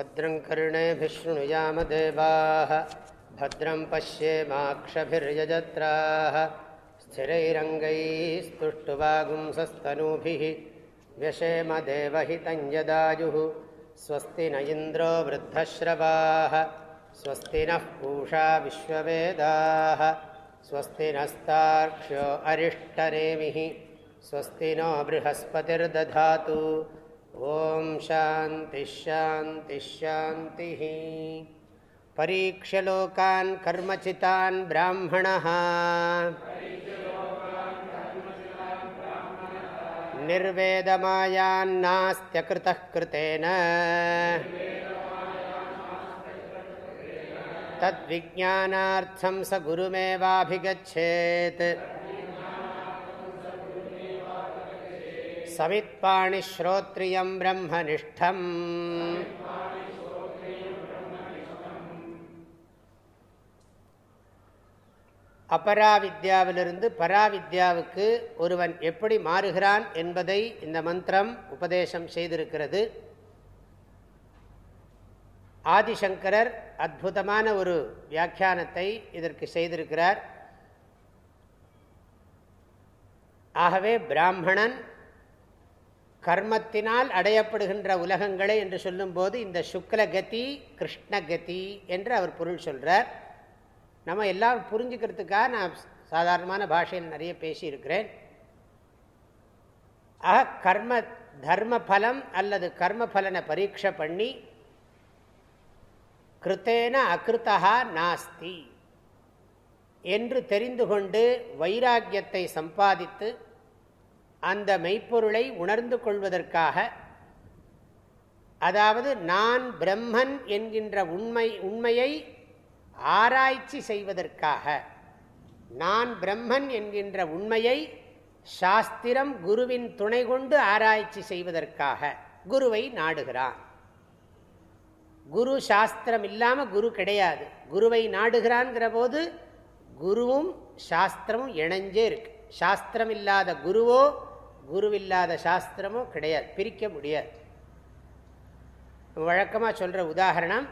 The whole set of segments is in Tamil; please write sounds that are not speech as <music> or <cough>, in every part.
भद्रं कर्णेभिशृणुयामदेवाः भद्रं पश्येमाक्षभिर्यजत्राः। स्थिरैरङ्गैस्तुष्टुवागुंसस्तनूभिः व्यशेमदेवहितं यदायुः। स्वस्ति न इन्द्रो वृद्धश्रवाः स्वस्ति नः पूषा विश्ववेदाः। स्वस्ति नस्तार्क्ष्यो अरिष्टनेमिः स्वस्ति नो बृहस्पतिर्दधातु ॐ शान्तिश्शान्तिश्शान्तिः परीक्ष्यलोकान् कर्मचितान् ब्राह्मणः निर्वेदमायान्नास्त्यकृतः कृतेन तद्विज्ञानार्थं स गुरुमेवाभिगच्छेत् समित्पाणिश्रोत्रियं ब्रह्मनिष्ठम् அபராவித்யாவிலிருந்து பராவித்யாவுக்கு ஒருவன் எப்படி மாறுகிறான் என்பதை இந்த மந்திரம் உபதேசம் செய்திருக்கிறது ஆதிசங்கரர் அற்புதமான ஒரு வியாக்கியானத்தை இதற்கு செய்திருக்கிறார் ஆகவே பிராமணன் கர்மத்தினால் அடையப்படுகின்ற உலகங்களை என்று சொல்லும்போது இந்த சுக்லகதி கிருஷ்ணகதி என்று அவர் பொருள் சொல்கிறார் நம்ம எல்லாம் புரிஞ்சுக்கிறதுக்காக நான் சாதாரணமான பாஷையில் நிறைய பேசியிருக்கிறேன். ஆக கர்ம தர்ம பலம் அல்லது கர்ம பலனை பரீட்சை பண்ணி கிருத்தேன அகிருத்தா நாஸ்தி என்று தெரிந்து கொண்டு வைராக்கியத்தை சம்பாதித்து அந்த மெய்ப்பொருளை உணர்ந்து கொள்வதற்காக அதாவது நான் பிரம்மன் என்கின்ற உண்மை உண்மையை ஆராய்ச்சி செய்வதற்காக நான் பிரம்மன் என்கின்ற உண்மையை சாஸ்திரம் குருவின் துணை கொண்டு ஆராய்ச்சி செய்வதற்காக குருவை நாடுகிறான். குரு சாஸ்திரம் இல்லாமல் குரு கிடையாது. குருவை நாடுகிறான்கிற போது குருவும் சாஸ்திரமும் இணைஞ்சே இருக்கு. சாஸ்திரம் இல்லாத குருவோ குருவில்லாத சாஸ்திரமோ கிடையாது பிரிக்க முடியாது. வழக்கமாக சொல்கிற உதாரணம்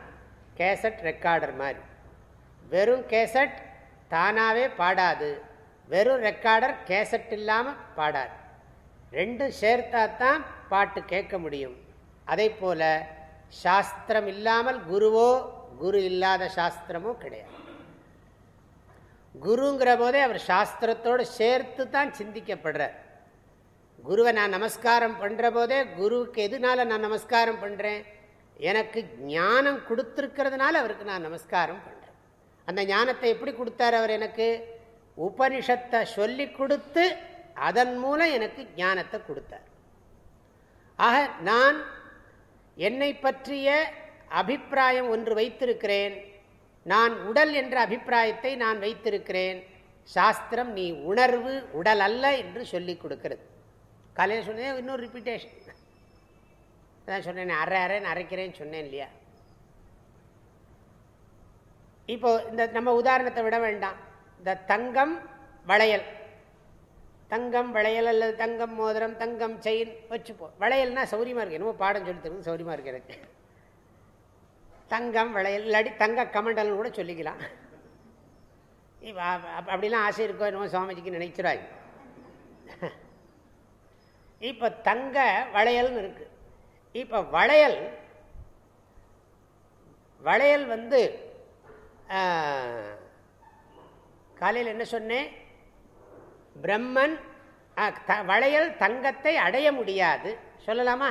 கேசட் ரெக்கார்டர் மாதிரி. வெறும் கேசட் தானாகவே பாடாது. வெறும் ரெக்கார்டர் கேசட் இல்லாமல் பாடாது. ரெண்டும் சேர்த்தா தான் பாட்டு கேட்க முடியும். அதே போல் சாஸ்திரம் இல்லாமல் குருவோ குரு இல்லாத சாஸ்திரமோ கிடையாது. குருங்கிற போதே அவர் சாஸ்திரத்தோடு சேர்த்து தான் சிந்திக்கப்படுறார். குருவை நான் நமஸ்காரம் பண்ணுற போதே குருவுக்கு எதுனால நான் நமஸ்காரம் பண்ணுறேன் எனக்கு ஞானம் கொடுத்துருக்கிறதுனால அவருக்கு நான் நமஸ்காரம் பண்ணுறேன் அந்த ஞானத்தை எப்படி கொடுத்தார் அவர் எனக்கு? உபனிஷத்தை சொல்லி கொடுத்து அதன் மூலம் எனக்கு ஞானத்தை கொடுத்தார். ஆக நான் என்னை பற்றிய அபிப்பிராயம் ஒன்று வைத்திருக்கிறேன். நான் உடல் என்ற அபிப்பிராயத்தை நான் வைத்திருக்கிறேன். சாஸ்திரம் நீ உணர்வு உடல் அல்ல என்று சொல்லி கொடுக்கிறது. காலையில் சொன்னேன் இன்னொரு ரிப்பீட்டேஷன் அதான் சொன்னேன் அரை அரைன்னு அரைக்கிறேன்னு சொன்னேன் இல்லையா? இப்போ இந்த நம்ம உதாரணத்தை விட வேண்டாம். இந்த தங்கம் வளையல். தங்கம் வளையல் அல்லது தங்கம் மோதிரம் தங்கம் செயின் வச்சுப்போம் வளையல்னா சௌரியமாக இருக்கு. என்னமோ பாடம் சொல்லி தருவது சௌரியமாக இருக்கு எனக்கு. தங்கம் வளையல் இல்லாட்டி தங்க கமண்டல்னு கூட சொல்லிக்கலாம். இப்போ அப்படிலாம் ஆசை இருக்கோ என்னமோ சுவாமிஜிக்கு நினைச்சிடாய் இப்போ தங்க வளையல்னு இருக்குது இப்போ வளையல் வளையல் வந்து காலையில் என்ன சொன்னேன்? பிரம்மன் வளையல் தங்கத்தை அடைய முடியாது. சொல்லலாமா?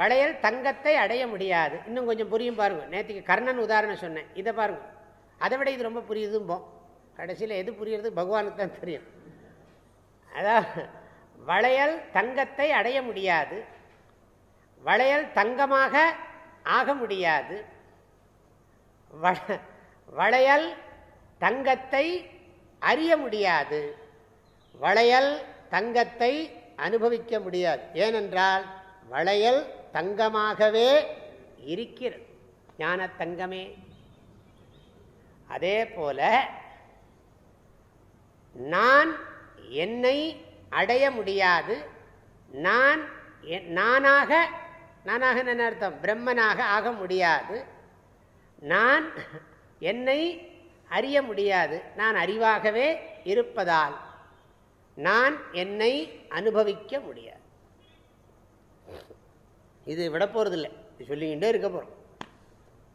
வளையல் தங்கத்தை அடைய முடியாது. இன்னும் கொஞ்சம் புரியும் பாருங்கள் நேற்றுக்கு கர்ணன் உதாரணம் சொன்னேன். இதை பாருங்கள் அதை விட இது ரொம்ப புரியுதும்போம் கடைசியில் எது புரியுறது? பகவானுக்கு தான் தெரியும். அதான் வளையல் தங்கத்தை அடைய முடியாது. வளையல் தங்கமாக ஆக முடியாது. வளையல் தங்கத்தை அறிய முடியாது. வளையல் தங்கத்தை அனுபவிக்க முடியாது. ஏனென்றால் வளையல் தங்கமாகவே இருக்கிறது. ஞான தங்கமே அதே போல நான் என்னை அடைய முடியாது. நான் நானாக நானாக என்ன அர்த்தம்? பிரம்மனாக ஆக முடியாது. நான் என்னை அறிய முடியாது. நான் அறிவாகவே இருப்பதால் நான் என்னை அனுபவிக்க முடியாது. இது விட போறதில்லை சொல்லிக்கிட்டே இருக்க போகிறோம்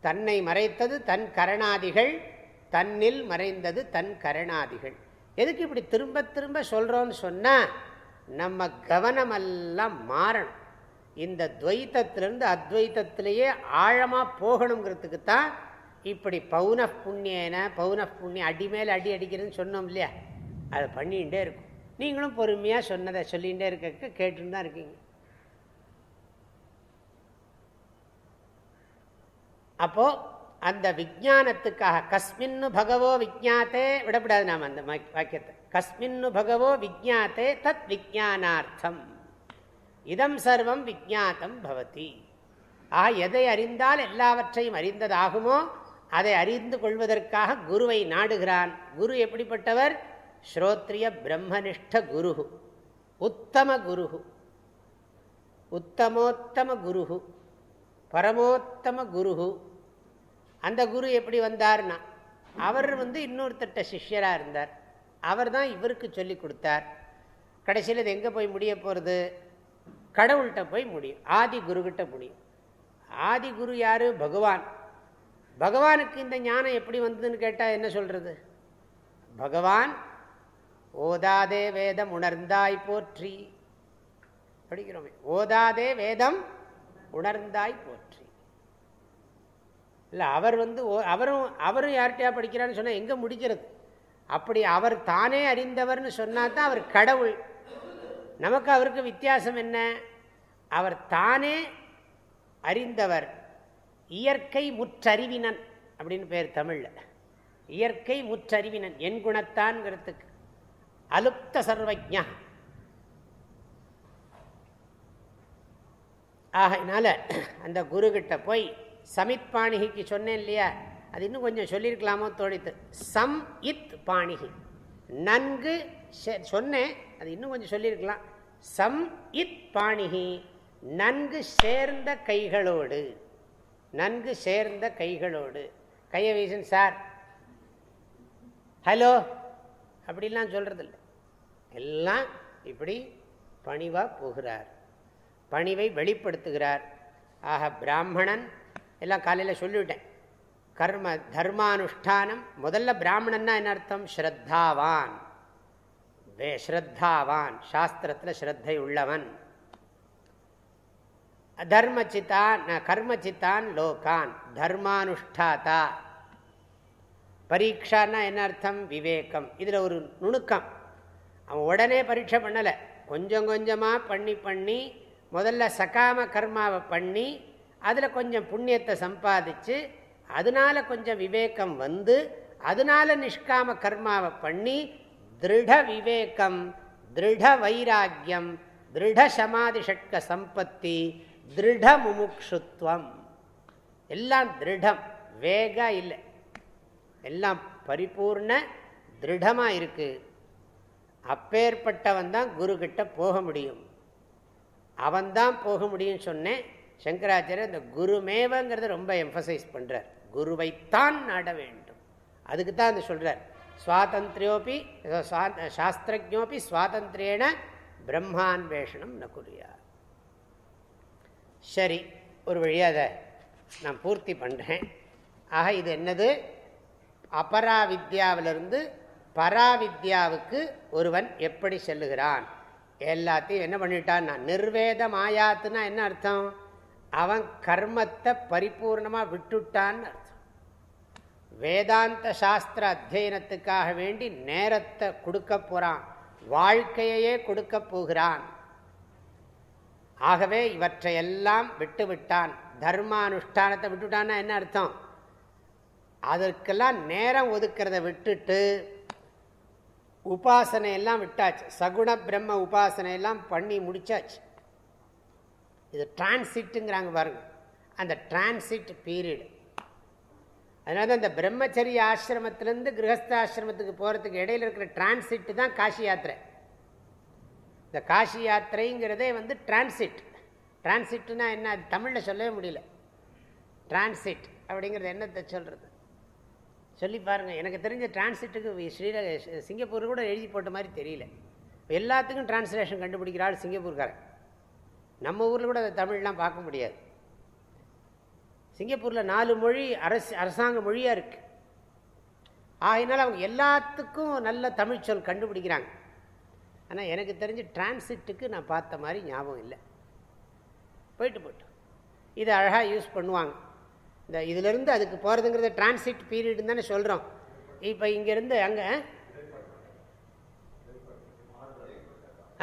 தன்னை மறைத்தது தன் கரணாதிகள் தன்னில் மறைந்தது தன் கரணாதிகள். எதுக்கு இப்படி திரும்ப திரும்ப சொல்கிறோன்னு சொன்னால் நம்ம கவனமெல்லாம் மாறணும். இந்த துவைத்தத்திலிருந்து அத்வைத்தத்திலேயே ஆழமாக போகணுங்கிறதுக்கு தான் இப்படி பௌன புண்ணியன பௌன புண்ணியம் அடி மேலே அடி அடிக்கிறதுன்னு சொன்னோம் இல்லையா? அதை பண்ணிகிட்டே இருக்கும். நீங்களும் பொறுமையாக சொன்னதை சொல்லிகிட்டே இருக்க கேட்டுன்னு தான் இருக்கீங்க. அப்போது அந்த விஜானத்துக்காக கஸ்மின்னு பகவோ விஜாத்தே விடப்படாது நாம் அந்த வாக்கியத்தை. கஸ்மின்னு பகவோ விஜாத்தே தத் விஜானார்த்தம் இதம் சர்வம் விஜாத்தம் பவதி. ஆ எதை அறிந்தால் எல்லாவற்றையும் அறிந்ததாகுமோ அதை அறிந்து கொள்வதற்காக குருவை நாடுகிறான். குரு எப்படிப்பட்டவர்? ஸ்ரோத்ரிய பிரம்மனிஷ்ட குரு உத்தம குரு உத்தமோத்தம குரு பரமோத்தம குரு அந்த குரு எப்படி வந்தார்னா அவர் வந்து இன்னொருத்தட்ட சிஷ்யராக இருந்தார். அவர் தான் இவருக்கு சொல்லி கொடுத்தார். கடைசியில் இது எங்கே போய் முடிய போகிறது கடவுள்கிட்ட போய் முடியும். ஆதி குருக்கிட்ட முடியும். ஆதி குரு யார்? பகவான். பகவானுக்கு இந்த ஞானம் எப்படி வந்ததுன்னு கேட்டால் என்ன சொல்கிறது பகவான் ஓதாதே வேதம் உணர்ந்தாய் போற்றி. படிக்கிறோமே. ஓதாதே வேதம் உணர்ந்தாய் போற்றி. இல்லை அவர் வந்து அவரும் அவரும் யார்கிட்டயா படிக்கிறான்னு சொன்னால் எங்கே முடிக்கிறது? அப்படி அவர் தானே அறிந்தவர்னு சொன்னால் தான் அவர் கடவுள். நமக்கு அவருக்கு வித்தியாசம் என்ன? அவர் தானே அறிந்தவர். இயற்கை முற்றறிவினன் அப்படின்னு பேர் தமிழில். இயற்கை முற்றறிவினன் என் குணத்தான்ங்கிறதுக்கு. அலுப்த சர்வஜா ஆகையினால அந்த குருக்கிட்ட போய் சமித் பாணிகிக்கு சொன்னேன் இல்லையா அது இன்னும் கொஞ்சம் சொல்லியிருக்கலாமோ தோழித்து சம் இத் பாணிகி. நன்கு சொன்னேன் அது இன்னும் கொஞ்சம் சொல்லியிருக்கலாம். சம் இத் பாணிகி நன்கு சேர்ந்த கைகளோடு. நன்கு சேர்ந்த கைகளோடு. கையை வீசன் சார். ஹலோ? அப்படிலாம் சொல்கிறதில்ல எல்லாம் இப்படி பணிவாக போகிறார். பணிவை வெளிப்படுத்துகிறார். ஆக பிராமணன் எல்லாம் காலையில் சொல்லிவிட்டேன். கர்ம தர்மானுஷ்டானம் முதல்ல பிராமணன்னா என்ன அர்த்தம்? ஸ்ரத்தாவான். வே ஸ்ரத்தாவான். சாஸ்திரத்தில் ஸ்ரத்தை உள்ளவன். தர்மச்சித்தான் கர்மச்சித்தான் லோகான். தர்மானுஷ்டாதா. பரீட்சான்னா என்ன அர்த்தம்? விவேகம். இதில் ஒரு நுணுக்கம். அவன் உடனே பரீட்சை பண்ணலை. கொஞ்சம் கொஞ்சமாக பண்ணி பண்ணி முதல்ல சகாம கர்மாவை பண்ணி அதில் கொஞ்சம் புண்ணியத்தை சம்பாதிச்சு அதனால் கொஞ்சம் விவேகம் வந்து அதனால நிஷ்காம கர்மாவை பண்ணி திருட விவேகம் திருட வைராக்கியம் திருட சமாதி ஷட்க சம்பத்தி திருட முமுக்ஷுத்வம். எல்லாம் திருடம் வேக இல்லை. எல்லாம் பரிபூர்ண திருடமாக இருக்குது அப்பேற்பட்டவன் தான் குரு போக முடியும். அவன்தான் போக முடியும்னு சொன்னேன். சங்கராச்சாரியர் இந்த குருமேவங்கிறத ரொம்ப எம்ஃபசைஸ் பண்ணுறார் குருவைத்தான் நாட வேண்டும். அதுக்கு தான் அது சொல்கிறார் சுவாதந்திரியோபி சாஸ்திரஜோபி சுவாதந்திரேன பிரம்மான்வேஷனம் ந குறியார் சரி ஒரு வழியாக அதை நான் பூர்த்தி பண்ணுறேன் ஆக இது என்னது? அபராவித்யாவிலிருந்து பராவித்யாவுக்கு ஒருவன் எப்படி செல்லுகிறான்? எல்லாத்தையும் என்ன பண்ணிட்டான்? நான் நிர்வேதம் ஆயாத்துனா என்ன அர்த்தம்? அவன் கர்மத்தை பரிபூர்ணமாக விட்டுட்டான்னு அர்த்தம். வேதாந்த சாஸ்திர அத்தியனத்துக்காக வேண்டி நேரத்தை கொடுக்க போகிறான் வாழ்க்கையே கொடுக்க போகிறான். ஆகவே இவற்றையெல்லாம் விட்டு விட்டான் தர்மானுஷ்டானத்தை விட்டுட்டான்னா என்ன அர்த்தம்? அதற்கெல்லாம் நேரம் ஒதுக்கிறத விட்டுட்டு உபாசனையெல்லாம் விட்டாச்சு. சகுண பிரம்ம உபாசனையெல்லாம் பண்ணி முடிச்சாச்சு. இது டிரான்சிட்டுங்கிறாங்க பாருங்க. அந்த டிரான்சிட் பீரியடு அதனால தான் இந்த பிரம்மச்சரிய ஆசிரமத்திலேருந்து கிரகஸ்தாசிரமத்துக்கு போகிறதுக்கு இடையில் இருக்கிற டிரான்சிட்டு தான் காசி யாத்திரை. இந்த காசி யாத்திரைங்கிறதே வந்து டிரான்சிட் டிரான்சிட்னா என்ன? அது தமிழில் சொல்லவே முடியல. டிரான்சிட் அப்படிங்கிறது என்னத்தை சொல்கிறது சொல்லி பாருங்கள் எனக்கு தெரிஞ்ச டிரான்சிட்டுக்கு ஸ்ரீரக சிங்கப்பூர் கூட எழுதி போட்ட மாதிரி தெரியல. எல்லாத்துக்கும் டிரான்ஸ்லேஷன் கண்டுபிடிக்கிறாள் சிங்கப்பூர்காரன். நம்ம ஊரில் கூட அதை தமிழ்லாம் பார்க்க முடியாது. சிங்கப்பூரில் நாலு மொழி அரசு அரசாங்க மொழியாக இருக்குது ஆகினால அவங்க எல்லாத்துக்கும் நல்ல தமிழ் சொல் கண்டுபிடிக்கிறாங்க. ஆனால் எனக்கு தெரிஞ்சு டிரான்சிட்டுக்கு நான் பார்த்த மாதிரி ஞாபகம் இல்லை. போயிட்டு போட்டோம் இதை அழகாக யூஸ் பண்ணுவாங்க. இந்த இதிலிருந்து அதுக்கு போகிறதுங்கிறத டிரான்சிட் பீரியடுன்னு தானே சொல்கிறோம் இப்போ இங்கேருந்து அங்கே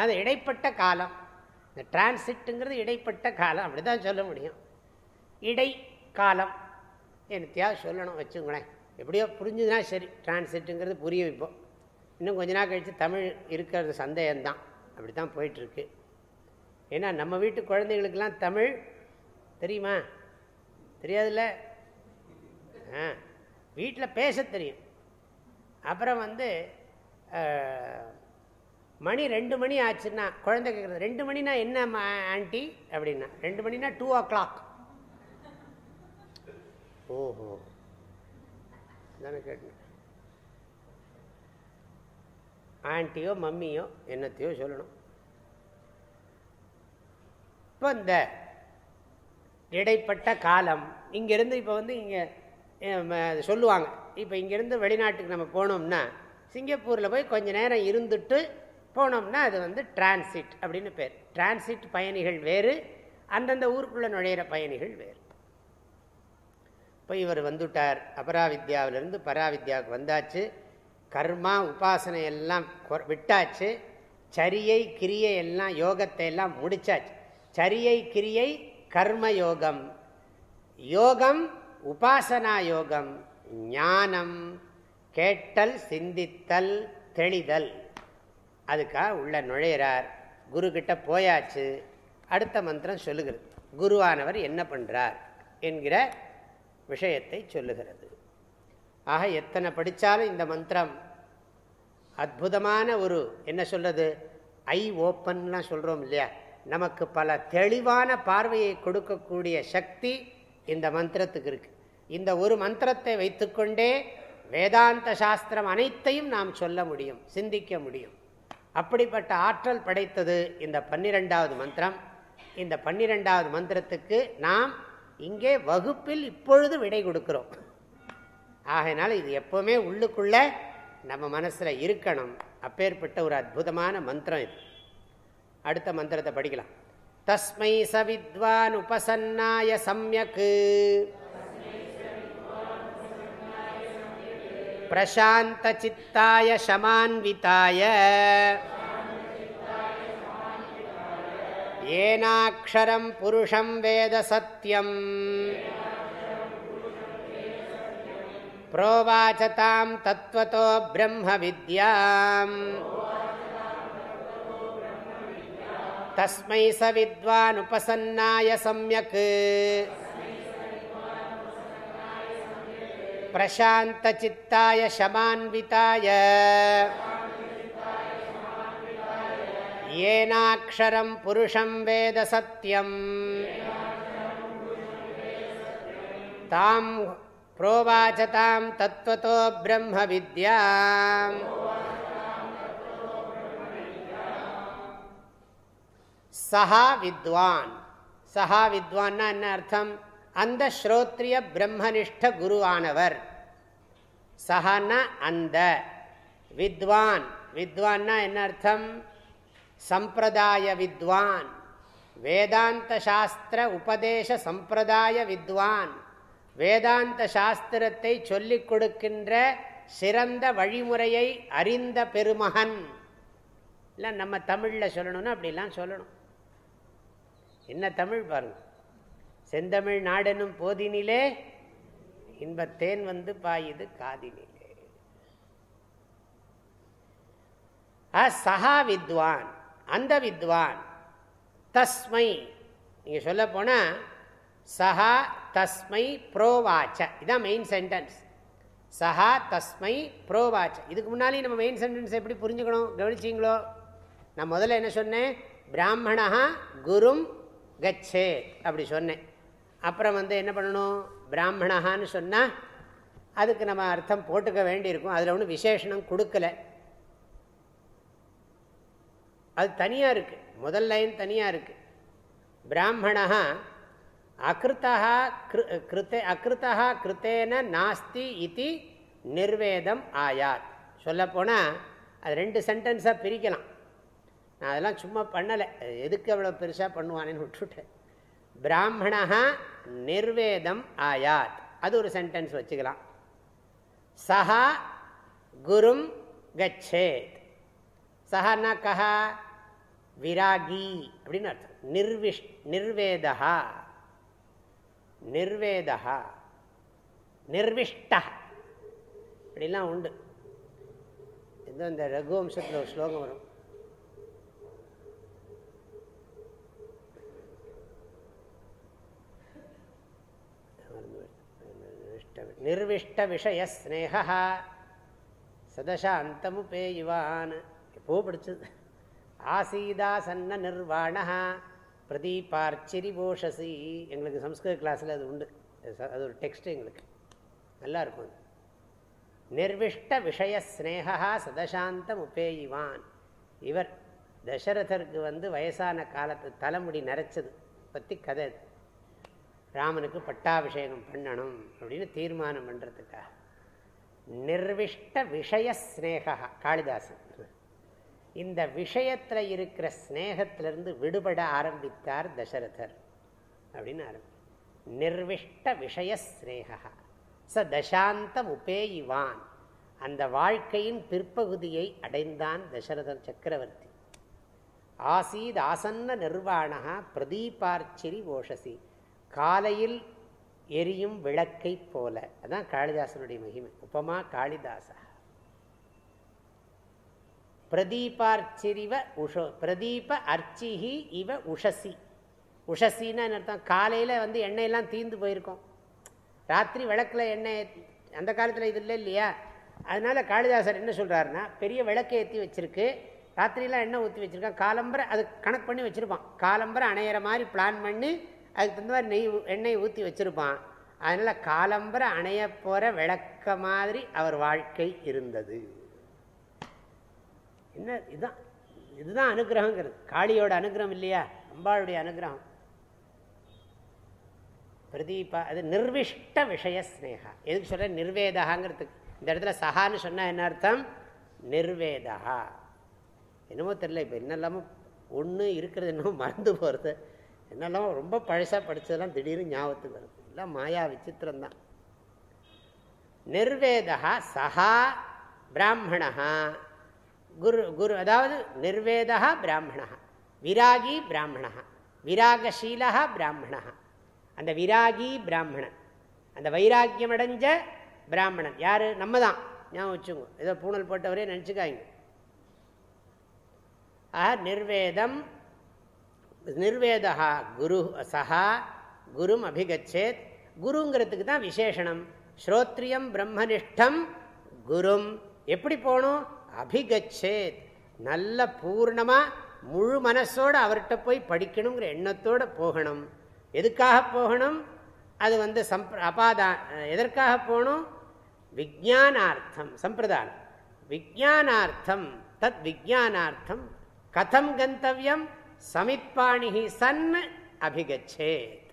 அது இடைப்பட்ட காலம். இந்த டிரான்சிட்டுங்கிறது இடைப்பட்ட காலம் அப்படி தான் சொல்ல முடியும். இடை காலம் என்னத்தையாவது சொல்லணும் வச்சுங்களேன். எப்படியோ புரிஞ்சுதுன்னா சரி டிரான்சிட்டுங்கிறது புரிய வைப்போம் இன்னும் கொஞ்ச நாள் கழித்து தமிழ் இருக்கிறது சந்தேகம்தான். அப்படி தான் போயிட்டுருக்கு. ஏன்னா நம்ம வீட்டு குழந்தைங்களுக்கெல்லாம் தமிழ் தெரியுமா? தெரியாதுல்ல? ஆ வீட்டில் பேச தெரியும். அப்புறம் வந்து மணி ரெண்டு மணி ஆச்சுன்னா குழந்தை கேட்குறது ரெண்டு மணினா என்ன ஆண்டி? அப்படின்னா ரெண்டு மணினா டூ ஓ கிளாக் ஓஹோ. தானே கேட்டேன். ஆண்டியோ மம்மியோ என்னத்தையோ சொல்லணும். இப்போ இந்த இடைப்பட்ட காலம் இங்கேருந்து இப்போ வந்து இங்கே சொல்லுவாங்க. இப்போ இங்கேருந்து வெளிநாட்டுக்கு நம்ம போனோம்னா சிங்கப்பூரில் போய் கொஞ்ச நேரம் இருந்துட்டு போனோம்னா அது வந்து டிரான்சிட் அப்படின்னு பேர். டிரான்சிட் பயணிகள் வேறு அந்தந்த ஊருக்குள்ளே நுழையிற பயணிகள் வேறு. இப்போ இவர் வந்துட்டார். அபராவித்யாவிலிருந்து பராவித்யாவுக்கு வந்தாச்சு. கர்மா உபாசனை எல்லாம் விட்டாச்சு. சரியை கிரியை எல்லாம் யோகத்தை எல்லாம் முடிச்சாச்சு. சரியை கிரியை கர்ம யோகம் யோகம் உபாசனா யோகம். ஞானம் கேட்டல் சிந்தித்தல் தெளிதல். அதுக்காக உள்ள நுழையிறார். குரு போயாச்சு. அடுத்த மந்திரம் சொல்லுகிறது. குருவானவர் என்ன பண்ணுறார் என்கிற விஷயத்தை சொல்லுகிறது. ஆக எத்தனை படித்தாலும் இந்த மந்திரம் அற்புதமான ஒரு என்ன சொல்கிறது ஐ ஓப்பன்லாம் சொல்கிறோம் இல்லையா? நமக்கு பல தெளிவான பார்வையை கொடுக்கக்கூடிய சக்தி இந்த மந்திரத்துக்கு இருக்குது இந்த ஒரு மந்திரத்தை வைத்துக்கொண்டே வேதாந்த சாஸ்திரம் அனைத்தையும் நாம் சொல்ல முடியும் சிந்திக்க முடியும். அப்படிப்பட்ட ஆற்றல் படைத்தது இந்த பன்னிரெண்டாவது மந்திரம். இந்த பன்னிரெண்டாவது மந்திரத்துக்கு நாம் இங்கே வகுப்பில் இப்பொழுது விடை கொடுக்கிறோம். ஆகையினால இது எப்போவுமே உள்ளுக்குள்ள நம்ம மனசில் இருக்கணும். அப்பேற்பட்ட ஒரு அற்புதமான மந்திரம் இது. அடுத்த மந்திரத்தை படிக்கலாம். தஸ்மை சவித்வான் உபசன்னாய சமயக் प्रशान्तचित्ताय शमान्विताय। येनाक्षरं पुरुषं वेदसत्यम् प्रोवाच तां तत्त्वतो ब्रह्मविद्याम्। तस्मै स विद्वानुपसन्नाय सम्यक्। प्रशान्तचित्ताय शमान्विताय येनाक्षरं पुरुषं वेद सत्यं तां प्रोवाचतां तत्त्वतो ब्रह्मविद्याम् सहा विद्वान् सहा विद्वान् न अर्थम् அந்த ஸ்ரோத்ரிய பிரம்மனிஷ்ட குருவானவர். சஹன அந்த. வித்வான். வித்வான்னா என்ன அர்த்தம்? சம்பிரதாய வித்வான். வேதாந்த சாஸ்திர உபதேச சம்பிரதாய வித்வான். வேதாந்த சாஸ்திரத்தை சொல்லிக் கொடுக்கின்ற சிறந்த வழிமுறையை அறிந்த பெருமகன். இல்லை நம்ம தமிழில் சொல்லணும்னா அப்படிலாம் சொல்லணும். என்ன தமிழ் பாருங்கள் செந்தமிழ் நாடெனும் போதினிலே இன்பத்தேன் வந்து பாயுது காதினிலே. சஹா வித்வான் அந்த வித்வான் தஸ்மை. நீங்கள் சொல்ல போனால் சஹா தஸ்மை புரோவாச்ச. இதுதான் மெயின் சென்டென்ஸ் சஹா தஸ்மை புரோவாச்ச. இதுக்கு முன்னாலே நம்ம மெயின் சென்டென்ஸ் எப்படி புரிஞ்சுக்கணும்? கவனிச்சிங்களோ? நான் முதல்ல என்ன சொன்னேன்? பிராமணா குரும் கச்சே. அப்படி சொன்னேன். அப்புறம் வந்து என்ன பண்ணணும்? பிராமணஹான்னு சொன்னால் அதுக்கு நம்ம அர்த்தம் போட்டுக்க வேண்டியிருக்கும். அதில் ஒன்றும் விசேஷனம் கொடுக்கல. அது தனியாக இருக்குது முதல் லைன் தனியாக இருக்குது பிராமணா அகிருத்தா கிருத்தே அகிருத்தா கிருத்தேன நாஸ்தி இது நிர்வேதம் ஆயாத். சொல்லப்போனால் அது ரெண்டு சென்டென்ஸாக பிரிக்கலாம். நான் அதெல்லாம் சும்மா பண்ணலை. எதுக்கு அவ்வளோ பெருசாக பண்ணுவானேன்னு விட்டுவிட்டேன் பிராமணா நிர்வேதம் ஆயாத். அது ஒரு சென்டென்ஸ் வச்சுக்கலாம். சஹா குரும் கச்சேத். சஹனா கஹா விராகி அப்படின்னு அர்த்தம். நிர்விஷ் நிர்வேதா நிர்வேதா நிர்விஷ்ட அப்படிலாம் உண்டு. இது இந்த ரகுவம்சத்தில் ஒரு ஸ்லோகம் வரும். நிர்விஷ்ட விஷய ஸ்னேகா சதசா அந்தமுபேயுவான் எப்போ படிச்சது? ஆசீதாசன்ன நிர்வாண பிரதீபார்ச்சிரிபோஷசி எங்களுக்கு சம்ஸ்கிருத கிளாஸில் அது உண்டு. அது ஒரு டெக்ஸ்ட் எங்களுக்கு. நல்லாயிருக்கும் அது. நிர்விஷ்ட விஷய ஸ்னேகா சதசாந்தம் உபேயிவான் இவர் தசரதருக்கு வந்து வயசான காலத்து தலைமுடி நரைச்சது. பற்றி கதை ராமனுக்கு பட்டாபிஷேகம் பண்ணணும் அப்படின்னு தீர்மானம் பண்ணுறதுக்காக நிர்விஷ்ட விஷய ஸ்னேகா காளிதாசன். இந்த விஷயத்தில் இருக்கிற ஸ்னேகத்திலிருந்து விடுபட ஆரம்பித்தார் தசரதர் அப்படின்னு ஆரம்பி நிர்விஷ்ட விஷய ஸ்னேகா ச தசாந்தம் உபேயிவான். அந்த வாழ்க்கையின் பிற்பகுதியை அடைந்தான் தசரதன் சக்கரவர்த்தி. ஆசீத் ஆசன்ன நிர்வாணா பிரதீபார்ச்சிரி ஓஷசி காலையில் எரியும் விளக்கை போல. அதான் காளிதாசனுடைய மகிமை. உப்பமா காளிதாசா. பிரதீபார்ச்சிரிவ உஷோ பிரதீப அர்ச்சிஹி இவ உஷசி. உஷசின்னு அர்த்தம்? காலையில் வந்து எண்ணெயெல்லாம் தீர்ந்து போயிருக்கோம். ராத்திரி விளக்கில் எண்ணெய் அந்த காலத்தில் இது இல்லை இல்லையா? அதனால் காளிதாசர் என்ன சொல்கிறாருன்னா பெரிய விளக்கை ஏற்றி வச்சுருக்கு. ராத்திரியெலாம் எண்ணெய் ஊற்றி வச்சுருக்கான். காலம்பரை அது கணக்கு பண்ணி வச்சுருப்பான். காலம்பரை அணையிற மாதிரி பிளான் பண்ணி அதுக்கு தகுந்த மாதிரி நெய் எண்ணெய் ஊற்றி வச்சுருப்பான். அதனால் காலம்பர அணைய போகிற விளக்க மாதிரி அவர் வாழ்க்கை இருந்தது. என்ன இதுதான் இதுதான் அனுகிரகங்கிறது. காளியோட அனுகிரகம் இல்லையா? அம்பாளுடைய அனுகிரகம். பிரதீபா அது நிர்விஷ்ட விஷய ஸ்னேகா எதுக்கு சொல்கிற நிர்வேதாங்கிறதுக்கு இந்த இடத்துல சஹான்னு சொன்னால் என்ன அர்த்தம்? நிர்வேதா. என்னமோ தெரியல இப்போ என்னெல்லாமோ ஒன்று இருக்கிறது என்னமோ மறந்து போகிறது என்னெல்லாம் ரொம்ப பழசாக படித்ததெல்லாம் திடீர்னு ஞாபகத்துக்கு வருது. எல்லாம் மாயா விசித்திரம்தான். நிர்வேதா சஹா பிராமணா குரு குரு அதாவது நிர்வேதா பிராமணா விராகி பிராமணா விராகசீலா பிராமணா அந்த விராகி பிராமணன் அந்த வைராக்கியம் அடைஞ்ச பிராமணன் யார்? நம்ம தான் ஞாபகம் வச்சுங்க ஏதோ பூனல் போட்டவரே நினச்சிக்காங்க ஆஹா நிர்வேதம் நிர்வேதா குரு சஹா குரும் அபிகச்சேத் குருங்கிறதுக்கு தான் விசேஷனம். ஸ்ரோத்ரியம் பிரம்மனிஷ்டம் குரும். எப்படி போகணும்? அபிகச்சேத். நல்ல பூர்ணமாக முழு மனசோடு அவர்கிட்ட போய் படிக்கணுங்கிற எண்ணத்தோடு போகணும். எதுக்காக போகணும்? அது வந்து சம்ப் அபாதா எதற்காக போகணும்? விஜானார்த்தம் சம்பிரதானம் விஜானார்த்தம் தத் விஜானார்த்தம் கதம் கந்தவியம் சமிப்பாணி சன் அபிகச்சேத்.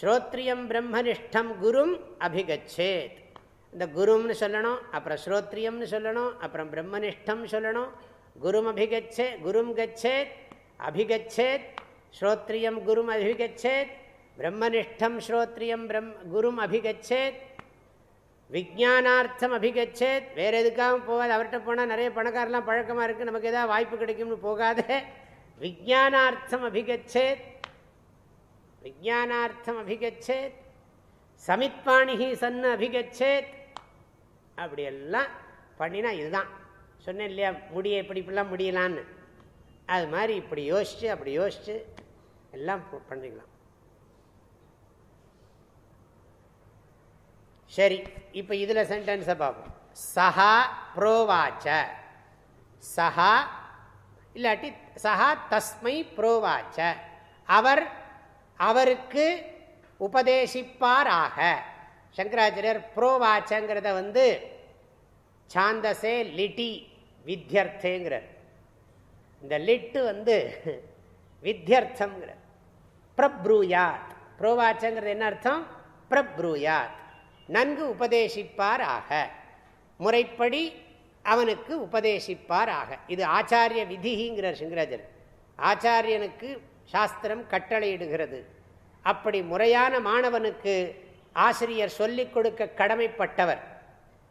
ஸ்ரோத்ரியம் பிரம்மனிஷ்டம் குரும் அபிகச்சேத். இந்த குரும்னு சொல்லணும் அப்புறம் ஸ்ரோத்ரியம்னு சொல்லணும் அப்புறம் பிரம்மனிஷ்டம் சொல்லணும். குரும் அபிகச்சே குரும் கச்சேத் அபிகச்சேத் ஸ்ரோத்ரியம் குரும் அபிகச்சேத் பிரம்மனிஷ்டம் ஸ்ரோத்ரியம் பிரம் குரும் அபிகச்சேத் விஜானார்த்தம் அபிகச்சேத். வேறு எதுக்காகவும் போகாது. அவர்கிட்ட போனால் நிறைய பணக்காரெலாம் பழக்கமாக இருக்குது நமக்கு எதாவது வாய்ப்பு கிடைக்கும்னு போகாத. விஜானார்த்தம் அபிகச்சேத் விஜானார்த்தம் அபிகச்சேத் சமித்பாணிகி சன்னு அபிகச்சேத் அப்படியெல்லாம் பண்ணினா இதுதான். சொன்னேன் இல்லையா முடிய இப்படி இப்படிலாம் முடியலான்னு. அது மாதிரி இப்படி யோசித்து அப்படி யோசித்து எல்லாம் பண்ணிக்கலாம். சரி இப்போ இதில் சென்டென்ஸை பார்ப்போம். சஹா ப்ரோவாச்ச. சஹா இல்லாட்டி சஹா தஸ்மை புரோவாச்ச. அவர் அவருக்கு உபதேசிப்பாராக. சங்கராச்சாரியர் புரோவாச்சங்கிறத வந்து சாந்தசே லிட்டி வித்தியர்த்தேங்கிறார் இந்த லிட்டு வந்து வித்யர்த்தம்ங்கிற பிரப்ரூயாத். புரோவாச்சங்கிறது என்ன அர்த்தம்? பிரப்ரூயாத். நன்கு உபதேசிப்பார் ஆக முறைப்படி அவனுக்கு உபதேசிப்பார் ஆக இது ஆச்சாரிய விதிங்கிறார் சிங்கராஜர். ஆச்சாரியனுக்கு சாஸ்திரம் கட்டளையிடுகிறது. அப்படி முறையான மாணவனுக்கு ஆசிரியர் சொல்லிக் கொடுக்க கடமைப்பட்டவர்.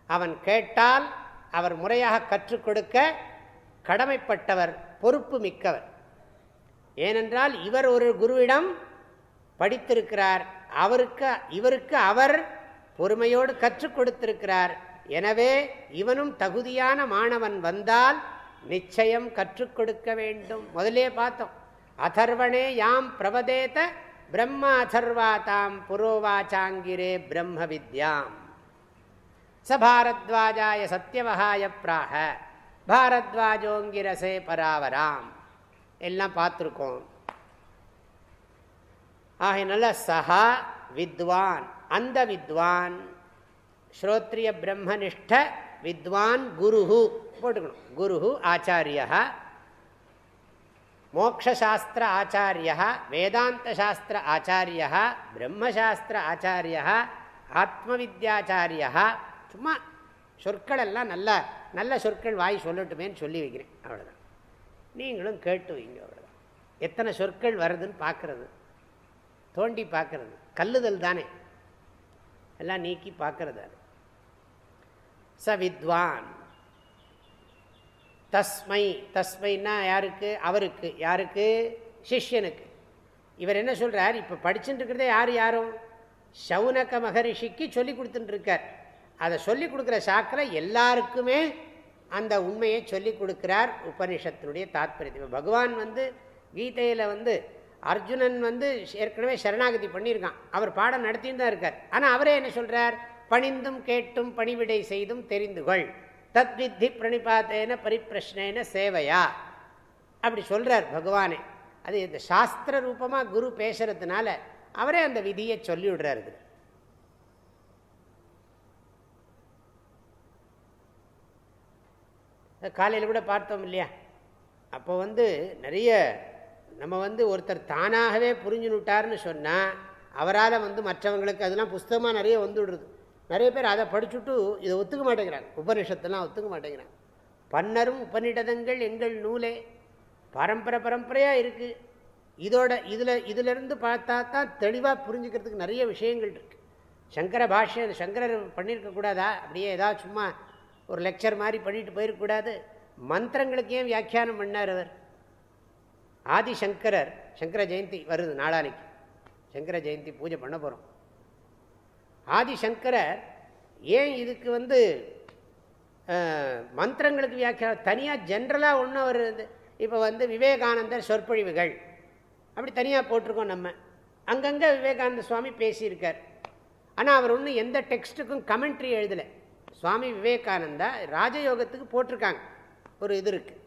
அவன் கேட்டால் அவர் முறையாக கற்றுக் கொடுக்க கடமைப்பட்டவர் பொறுப்பு மிக்கவர். ஏனென்றால் இவர் ஒரு குருவிடம் படித்திருக்கிறார். அவருக்கு இவருக்கு அவர் பொறுமையோடு கற்றுக் கொடுத்திருக்கிறார். எனவே இவனும் தகுதியான மாணவன் வந்தால் நிச்சயம் கற்றுக் கொடுக்க வேண்டும். முதலே பார்த்தோம். அதர்வணே யாம் பிரவதேத பிரம்ம அதர்வா தாம் புரோவாச்சாங்கிரே பிரம்ம வித்யாம் ச பாரத்வாஜாய சத்தியவகாய பிராக பாரத்வாஜோங்கிரசே பராவராம். எல்லாம் பார்த்துருக்கோம். ஆகையினால சஹா வித்வான் அந்த வித்வான். ஸ்ரோத்ரிய பிரம்மனிஷ்ட வித்வான் குருஹு. போட்டுக்கணும். குருஹு ஆச்சாரியா மோக்ஷாஸ்திர ஆச்சாரியா வேதாந்தசாஸ்திர ஆச்சாரியா பிரம்மசாஸ்திர ஆச்சாரியா ஆத்மவித்யாச்சாரியா சும்மா சொற்கள் எல்லாம் நல்ல நல்ல சொற்கள் வாய் சொல்லட்டுமேன்னு சொல்லி வைக்கிறேன். அவ்வளோதான் நீங்களும் கேட்டு வைங்க அவ்வளோதான் எத்தனை சொற்கள் வருதுன்னு பார்க்குறது. தோண்டி பார்க்கறது. கல்லுதல் தானே. எல்லாம் நீக்கி பார்க்கறது அது. ச வித்வான். தஸ்மை தஸ்மைன்னா யாருக்கு? அவருக்கு. யாருக்கு? சிஷ்யனுக்கு. இவர் என்ன சொல்கிறார் இப்போ படிச்சுட்டு இருக்கிறதே யார் யாரும் சவுனக மகரிஷிக்கு சொல்லி கொடுத்துட்டுருக்கார் அதை சொல்லி கொடுக்குற சாக்கில் எல்லாருக்குமே அந்த உண்மையை சொல்லி கொடுக்குறார் உபனிஷத்தினுடைய தாத்பரியத்தை பகவான் வந்து கீதையில் வந்து அர்ஜுனன் வந்து ஏற்கனவே சரணாகதி பண்ணியிருக்கான். அவர் பாடம் நடத்தின்னு தான் இருக்கார். ஆனால் அவரே என்ன சொல்கிறார் பணிந்தும் கேட்டும் பணிவிடை செய்தும் தெரிந்துகொள். தத் வித்தி பிரணிபாத்தேன பரிப்பிரஷ்னேன சேவையா. அப்படி சொல்கிறார் பகவானே. அது இந்த சாஸ்திர ரூபமாக குரு பேசுறதுனால அவரே அந்த விதியை சொல்லிவிடுறாரு காலையில் கூட பார்த்தோம் இல்லையா? அப்போ வந்து நிறைய நம்ம வந்து ஒருத்தர் தானாகவே புரிஞ்சுனுட்டார்னு சொன்னால் அவரால் வந்து மற்றவங்களுக்கு அதெல்லாம் புஸ்தகமாக நிறைய வந்துடுறது. நிறைய பேர் அதை படிச்சுட்டு இதை ஒத்துக்க மாட்டேங்கிறாங்க. உபனிஷத்தெல்லாம் ஒத்துக்க மாட்டேங்கிறாங்க. பன்னரும் உபநிடதங்கள் எங்கள் நூலே. பரம்பரை பரம்பரையாக இருக்குது இதோட இதில் இதிலிருந்து பார்த்தா தான் தெளிவாக புரிஞ்சுக்கிறதுக்கு நிறைய விஷயங்கள் இருக்குது சங்கர பாஷ்ய சங்கரர் பண்ணியிருக்கக்கூடாதா அப்படியே ஏதாவது சும்மா ஒரு லெக்சர் மாதிரி பண்ணிட்டு போயிருக்கக்கூடாது மந்திரங்களுக்கு ஏன் வியாக்கியானம் பண்ணார் அவர்? ஆதிசங்கரர் சங்கர ஜெயந்தி வருது நாளானைக்கு. சங்கர ஜெயந்தி பூஜை பண்ண போகிறோம் ஆதிசங்கரர் ஏன் இதுக்கு வந்து மந்திரங்களுக்கு வியாக்கியானம்? தனியாக ஜென்ரலாக ஒன்றும் அவர் இப்போ வந்து விவேகானந்தர் சொற்பொழிவுகள். அப்படி தனியாக போட்டிருக்கோம் நம்ம. அங்கங்கே விவேகானந்த சுவாமி பேசியிருக்கார். ஆனால் அவர் ஒன்றும் எந்த டெக்ஸ்ட்டுக்கும் கமெண்ட்ரி எழுதலை. சுவாமி விவேகானந்தா ராஜயோகத்துக்கு போட்டிருக்காங்க. ஒரு இது இருக்குது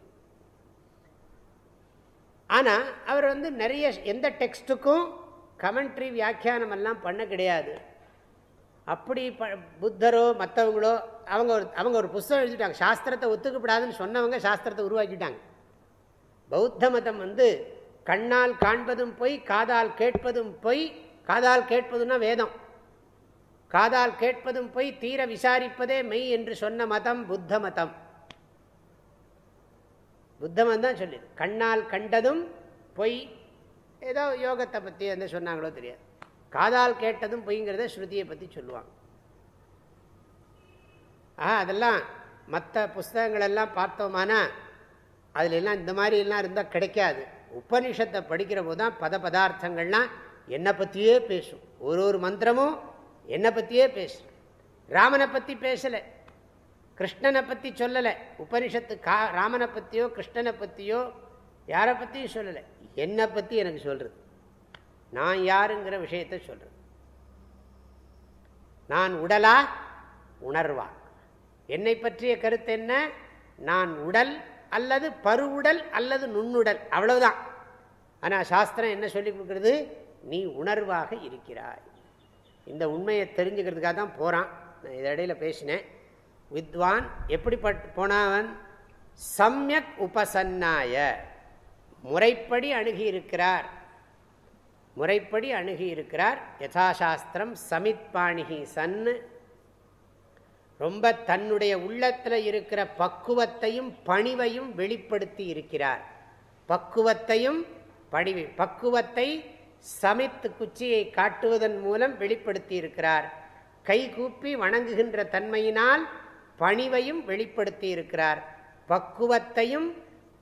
ஆனால் அவர் வந்து நிறைய எந்த டெக்ஸ்ட்டுக்கும் கமெண்ட்ரி வியாக்கியானம் எல்லாம் பண்ண கிடையாது. அப்படி ப புத்தரோ மற்றவங்களோ அவங்க ஒரு அவங்க ஒரு புஸ்தகம் எழுதிட்டாங்க. சாஸ்திரத்தை ஒத்துக்கப்படாதுன்னு சொன்னவங்க சாஸ்திரத்தை உருவாக்கிட்டாங்க. பௌத்த மதம் வந்து கண்ணால் காண்பதும் பொய் காதால் கேட்பதும் பொய். காதால் கேட்பதுன்னா வேதம். காதால் கேட்பதும் பொய் தீர விசாரிப்பதே மெய் என்று சொன்ன மதம் புத்த மதம். புத்தமன் தான் சொல்லுது. கண்ணால் கண்டதும் பொய். ஏதோ யோகத்தை பற்றி என்ன சொன்னாங்களோ தெரியாது. காதால் கேட்டதும் பொய்ங்கிறத ஸ்ருதியை பற்றி சொல்லுவாங்க. ஆ அதெல்லாம் மற்ற புஸ்தகங்களெல்லாம் பார்த்தோமானா அதிலெல்லாம் இந்த மாதிரிலாம் இருந்தால் கிடைக்காது. உபனிஷத்தை படிக்கிற போது தான் பத பதார்த்தங்கள்லாம் என்னை பற்றியே பேசும். ஒரு ஒரு மந்திரமும் என்னை பற்றியே பேசும். ராமனை பற்றி பேசலை கிருஷ்ணனை பற்றி சொல்லலை உபனிஷத்து கா ராமனை பற்றியோ கிருஷ்ணனை பற்றியோ யாரை பற்றியும் சொல்லலை. என்னை பற்றி எனக்கு சொல்கிறது நான் யாருங்கிற விஷயத்தை சொல்கிறேன் நான் உடலா? உணர்வா? என்னை பற்றிய கருத்து என்ன? நான் உடல் அல்லது பருவுடல் அல்லது நுண்ணுடல் அவ்வளவுதான். ஆனால் சாஸ்திரம் என்ன சொல்லி கொடுக்குறது? நீ உணர்வாக இருக்கிறாய். இந்த உண்மையை தெரிஞ்சுக்கிறதுக்காக தான் போகிறான் நான் இடையில பேசினேன். வித்வான் எப்படிப்பட் போனாவன்? சம்யக் உபசன்னாய. முறைப்படி அணுகி இருக்கிறார். முறைப்படி அணுகி இருக்கிறார் சமித் பாணிகி சன்னு. ரொம்ப தன்னுடைய உள்ளத்தில் இருக்கிற பக்குவத்தையும் பணிவையும் வெளிப்படுத்தி இருக்கிறார். பக்குவத்தையும் பணிவை பக்குவத்தை சமித்து குச்சியை காட்டுவதன் மூலம் வெளிப்படுத்தி இருக்கிறார். கை கூப்பி வணங்குகின்ற தன்மையினால் பணிவையும் வெளிப்படுத்தி இருக்கிறார். பக்குவத்தையும்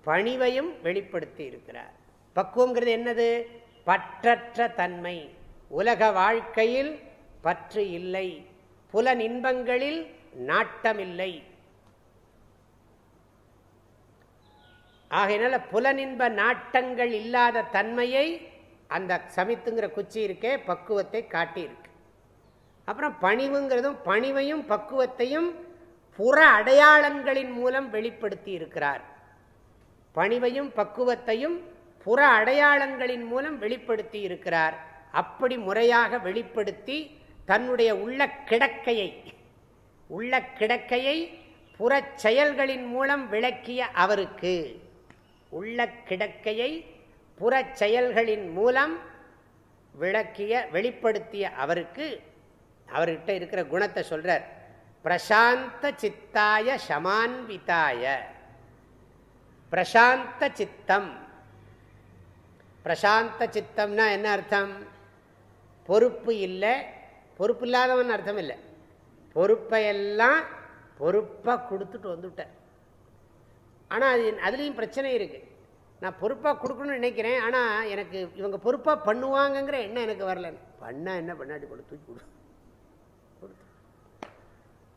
பணிவையும் வெளிப்படுத்தி இருக்கிறார். பக்குவங்கிறது என்னது? பற்றற்ற தன்மை. உலக வாழ்க்கையில் பற்று இல்லை. புல இன்பங்களில் நாட்டமில்லை. ஆகையினால புலனின்ப நாட்டங்கள் இல்லாத தன்மையை அந்த சமித்துங்கிற குச்சி இருக்கே பக்குவத்தை காட்டியிருக்கு. அப்புறம் பணிவுங்கிறதும் பணிவையும் பக்குவத்தையும் புற அடையாளங்களின் மூலம் வெளிப்படுத்தி இருக்கிறார் பணிவையும் பக்குவத்தையும் புற அடையாளங்களின் மூலம் வெளிப்படுத்தி இருக்கிறார். அப்படி முறையாக வெளிப்படுத்தி தன்னுடைய உள்ள கிடக்கையை உள்ள கிடக்கையை புற செயல்களின் மூலம் விளக்கிய அவருக்கு. உள்ள கிடக்கையை புற செயல்களின் மூலம் விளக்கிய வெளிப்படுத்திய அவருக்கு அவர்கிட்ட இருக்கிற குணத்தை சொல்றார். பிரசாந்த சித்தாய சமான்விதாய. பிரசாந்த சித்தம். பிரசாந்த சித்தம்னா என்ன அர்த்தம்? பொறுப்பு இல்லை. பொறுப்பு இல்லாதவன் அர்த்தம் இல்லை. பொறுப்பையெல்லாம் பொறுப்பாக கொடுத்துட்டு வந்துவிட்டேன் ஆனால் அது அதுலேயும் பிரச்சனை இருக்குது நான் பொறுப்பாக கொடுக்கணும்னு நினைக்கிறேன். ஆனால் எனக்கு இவங்க பொறுப்பாக பண்ணுவாங்கங்கிற எண்ணம் எனக்கு வரல. பண்ணால் என்ன பண்ணாட்டி கொண்டு தூக்கி கொடு கொடுத்து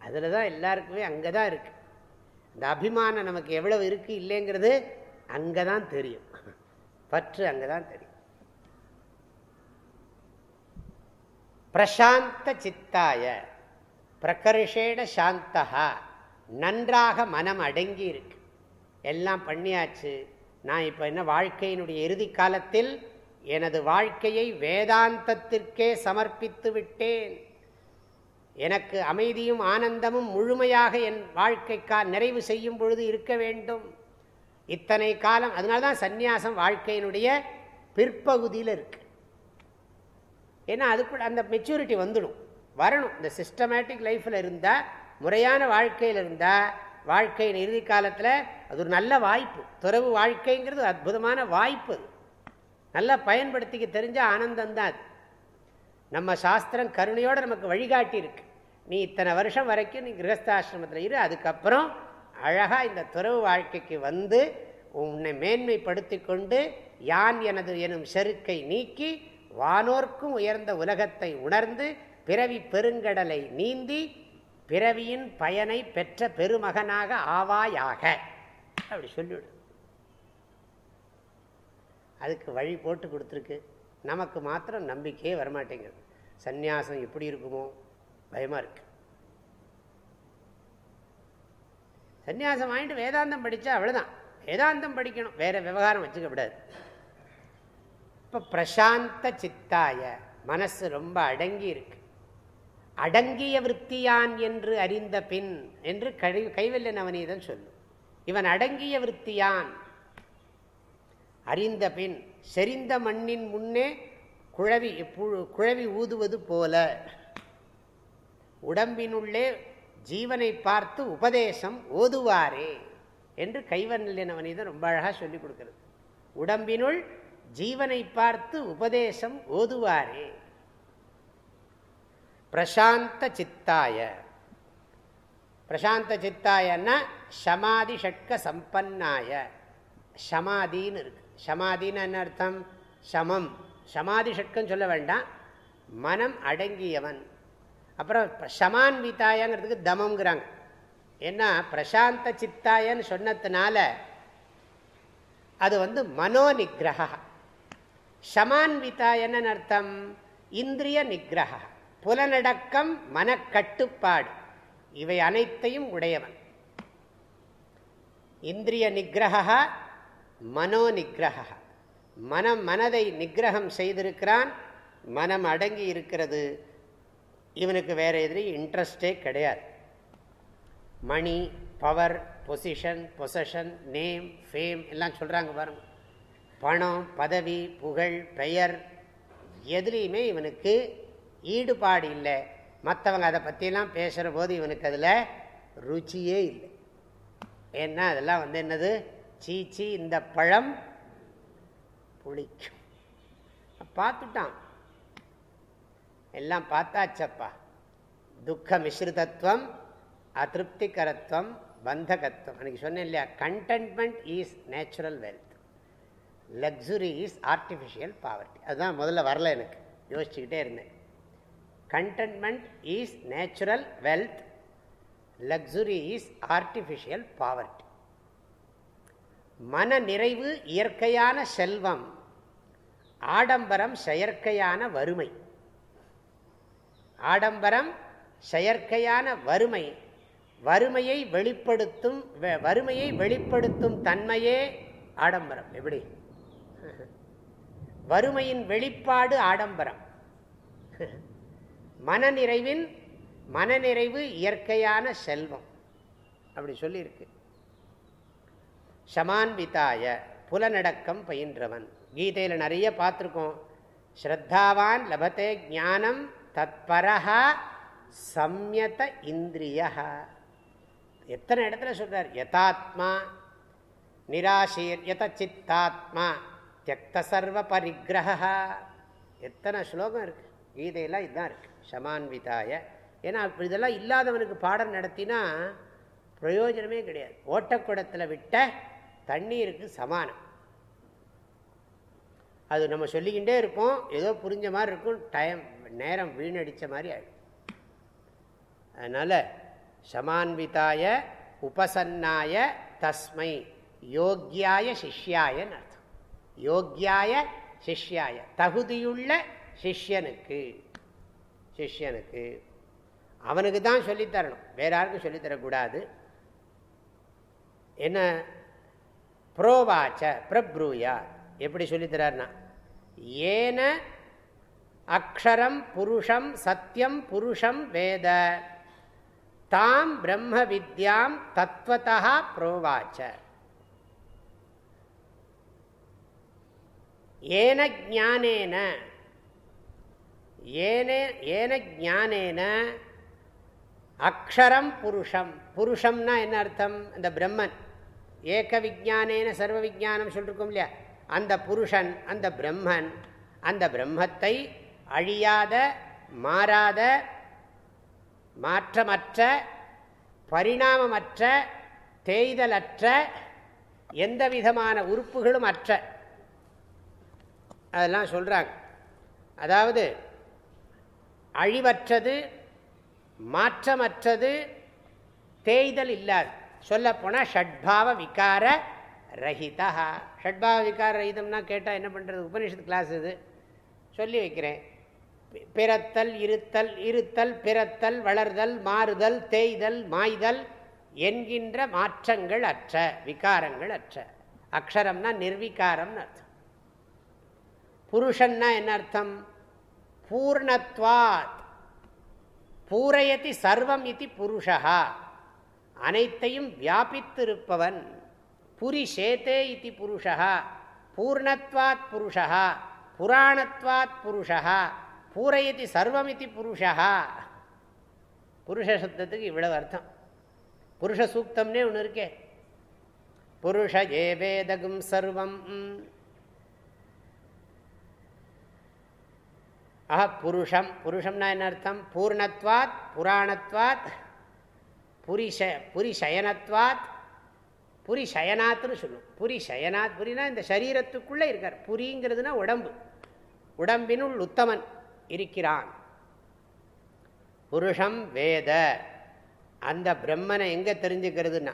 அதில் தான் எல்லாருக்குமே அங்கே தான் இருக்குது இந்த அபிமானம் நமக்கு எவ்வளவு இருக்குது இல்லைங்கிறது அங்கே தான் தெரியும். பற்று அங்கே தான் தெரியும். பிரசாந்த சித்தாய பிரகர்ஷேட சாந்தகா நன்றாக மனம் அடங்கி இருக்கு. எல்லாம் பண்ணியாச்சு. நான் இப்போ என்ன வாழ்க்கையினுடைய இறுதி காலத்தில் எனது வாழ்க்கையை வேதாந்தத்திற்கே சமர்ப்பித்து விட்டேன். எனக்கு அமைதியும் ஆனந்தமும் முழுமையாக என் வாழ்க்கைக்கா நிறைவு செய்யும் பொழுது இருக்க வேண்டும். இத்தனை காலம் அதனால தான் சந்நியாசம் வாழ்க்கையினுடைய பிற்பகுதியில் இருக்கு. ஏன்னா அதுக்குள்ள அந்த மெச்சூரிட்டி வந்துடும். வரணும். இந்த சிஸ்டமேட்டிக் லைஃப்பில் இருந்தால் முறையான வாழ்க்கையில் இருந்தால் வாழ்க்கையின் இறுதி காலத்தில் அது ஒரு நல்ல வாய்ப்பு. துறவு வாழ்க்கைங்கிறது அற்புதமான வாய்ப்பு அது. நல்லா பயன்படுத்திக்க தெரிஞ்ச ஆனந்தம் தான் அது. நம்ம சாஸ்திரம் கருணையோடு நமக்கு வழிகாட்டி இருக்கு. நீ இத்தனை வருஷம் வரைக்கும் நீ கிரகஸ்தாசிரமத்தில் இரு அதுக்கப்புறம் அழகாக இந்த துறவு வாழ்க்கைக்கு வந்து உன்னை மேன்மைப்படுத்தி கொண்டு யான் எனது எனும் செருக்கை நீக்கி வானோர்க்கும் உயர்ந்த உலகத்தை உணர்ந்து பிறவி பெருங்கடலை நீந்தி பிறவியின் பயனை பெற்ற பெருமகனாக ஆவாயாக. அப்படி சொல்லிவிடு. அதுக்கு வழி போட்டு கொடுத்துருக்கு. நமக்கு மாத்திரம் நம்பிக்கையே வரமாட்டேங்குது. சந்நியாசம் எப்படி இருக்குமோ? பயமாக இருக்குது சன்னியாசம் வாங்கிட்டு வேதாந்தம் படித்தா அவ்வளோதான் வேதாந்தம் படிக்கணும். வேற விவகாரம் வச்சுக்க கூடாது. இப்போ பிரசாந்த சித்தாய மனசு ரொம்ப அடங்கி இருக்கு. அடங்கிய விற்த்தியான் என்று அறிந்த பின் என்று கை கைவல்லன் நவநீதன் சொல்லும். இவன் அடங்கிய விற்த்தியான். அறிந்த பின் செறிந்த மண்ணின் முன்னே குழவி குழவி ஊதுவது போல. உடம்பினுள்ளே ஜீவனை பார்த்து உபதேசம் ஓதுவாரே என்று கைவல்ய நவநீதன் ரொம்ப அழகாக சொல்லிக் கொடுக்கிறது. உடம்பினுள் ஜீவனை பார்த்து உபதேசம் ஓதுவாரே. பிரசாந்த சித்தாய. பிரசாந்த சித்தாயன்னா சமாதி ஷட்க சம்பன்னாய. சமாதின்னு இருக்கு. சமாதின்னு என்ன அர்த்தம்? சமம். சமாதி ஷட்கம் சொல்ல வேண்டாம். மனம் அடங்கியவன். அப்புறம் சமான்விதாயங்கிறதுக்கு தமங்கிறாங்க ஏன்னா பிரசாந்த சித்தாயன்னு சொன்னதுனால அது வந்து மனோ நிகிரக சமான்விதாயன்னு அர்த்தம்? இந்திரிய நிகிரக புலனடக்கம் மனக்கட்டுப்பாடு. இவை அனைத்தையும் உடையவன். இந்திரிய நிகிரக மனோ நிகிரக மனம் மனதை நிகிரகம் செய்திருக்கிறான் மனம் அடங்கி இருக்கிறது. இவனுக்கு வேறு எதிரி இன்ட்ரெஸ்டே கிடையாது. Money power position possession name fame எல்லாம் சொல்கிறாங்க பாருங்க. பணம் பதவி புகழ் பெயர் எதுலேயுமே இவனுக்கு ஈடுபாடு இல்லை. மற்றவங்க அதை பற்றியெல்லாம் பேசுகிற போது இவனுக்கு அதில் ருச்சியே இல்லை. ஏன்னா அதெல்லாம் வந்து என்னது? சீச்சி இந்த பழம் புளிக்கும். பார்த்துட்டான். எல்லாம் பார்த்தாச்சப்பா. துக்க மிஸ்ருதத்துவம் அதிருப்திகரத்துவம் பந்தகத்துவம். அன்றைக்கி சொன்னேன் இல்லையா contentment is natural wealth luxury is artificial poverty அதுதான் முதல்ல வரல எனக்கு. யோசிச்சுக்கிட்டே இருந்தேன். Contentment is natural wealth luxury is artificial poverty மன நிறைவு இயற்கையான செல்வம் ஆடம்பரம் செயற்கையான வறுமை. ஆடம்பரம் செயற்கையான வறுமை. வறுமையை வெளிப்படுத்தும் வறுமையை வெளிப்படுத்தும் தன்மையே ஆடம்பரம். எப்படி? வறுமையின் வெளிப்பாடு ஆடம்பரம். மனநிறைவின் மனநிறைவு இயற்கையான செல்வம். அப்படி சொல்லியிருக்கு. சமான்விதாய புலநடக்கம் பயின்றவன். கீதையில் நிறைய பார்த்துருக்கோம். ஸ்ரத்தாவான் லபத்தே ஞானம் தத்பரஹா சம்யத இந்திரிய. எத்தனை இடத்துல சொல்கிறார் யதாத்மா நிராசீர் யத சித்தாத்மா தியக்த சர்வ பரிகிரகா எத்தனை ஸ்லோகம் இருக்குது கீதையெல்லாம் இதுதான் இருக்குது ஷமான்விதாய ஏன்னா இதெல்லாம் இல்லாதவனுக்கு பாடம் நடத்தினா பிரயோஜனமே கிடையாது. ஓட்டக்குடத்தில் விட்ட தண்ணீருக்கு சமானம். அது நம்ம சொல்லிக்கிட்டே இருப்போம். ஏதோ புரிஞ்ச மாதிரி இருக்கும். டைம் நேரம் வீணடித்த மாதிரி ஆகிடும் அதனால் சமான்விதாய உபசன்னாய தஸ்மை யோக்கியாய சிஷ்யாயன்னு அர்த்தம். யோக்கியாய சிஷ்யாய தகுதியுள்ள சிஷ்யனுக்கு சிஷ்யனுக்கு அவனுக்கு தான் சொல்லித்தரணும் வேற யாருக்கும் சொல்லித்தரக்கூடாது என்ன? புரோவாச்ச பிரப்ரூயா. எப்படி சொல்லித்தரார்னா ஏன அக்ஷரம் புருஷம் சத்தியம் புருஷம் வேத. தாம் பிரம்ம வித்யாம் தத்வதா புரோவாச்ச. ஏன ஜானேன ஏன ஜானேன அக்ஷரம் புருஷம். புருஷம்னா என்ன அர்த்தம்? இந்த பிரம்மன். ஏக விஜானேன சர்வ விஜானம் சொல்லிருக்கோம் இல்லையா? அந்த புருஷன் அந்த பிரம்மன் அந்த பிரம்மத்தை அழியாத மாறாத மாற்றமற்ற பரிணாமமற்ற தேய்தலற்ற எந்த விதமான உறுப்புகளும் அற்ற. அதெல்லாம் சொல்கிறாங்க அதாவது அழிவற்றது மாற்றமற்றது தேய்தல் இல்லாது. சொல்லப்போனால் ஷட்பாவ விகார ரஹிதா ஷட்பாவ விகார ரஹிதம்னா கேட்டால் என்ன பண்ணுறது உபனிஷத்து கிளாஸ் இது. சொல்லி வைக்கிறேன். பிறத்தல் இருத்தல் இருத்தல் பிறத்தல் வளர்தல் மாறுதல் தேய்தல் மாய்தல் என்கின்ற மாற்றங்கள் அற்ற விகாரங்கள் அற்ற. அக்ஷரம்னா நிர்விகாரம்னு அர்த்தம். புருஷன்னா என்ன அர்த்தம்? பூர்ணத்வாத். பூரையதி சர்வம் இது புருஷா. அனைத்தையும் வியாபித்திருப்பவன் புரிஷேத்தே இது புருஷா. பூர்ணத்வாத் புருஷா. புராணத்வாத் புருஷா. பூரையதி சர்வமிதி புருஷா. புருஷ சப்தத்துக்கு இவ்வளவு அர்த்தம். புருஷ சூக்தம்னே ஒன்று இருக்கே. புருஷ வேதகும் சர்வம். ஆஹா புருஷம். புருஷம்னா என்ன அர்த்தம்? பூர்ணத்வாத் புராணத்வாத் புரிஷ புரிஷயனத்வாத். புரி சயனாத்னு சொல்லும் புரி சயனாத் புரினா இந்த சரீரத்துக்குள்ளே இருக்கார். புரிங்கிறதுனா உடம்பு. உடம்பினுள் உத்தமன். இருக்கிறான். புருஷம் வேத. அந்த பிரம்மனை எங்கே தெரிஞ்சுக்கிறதுனா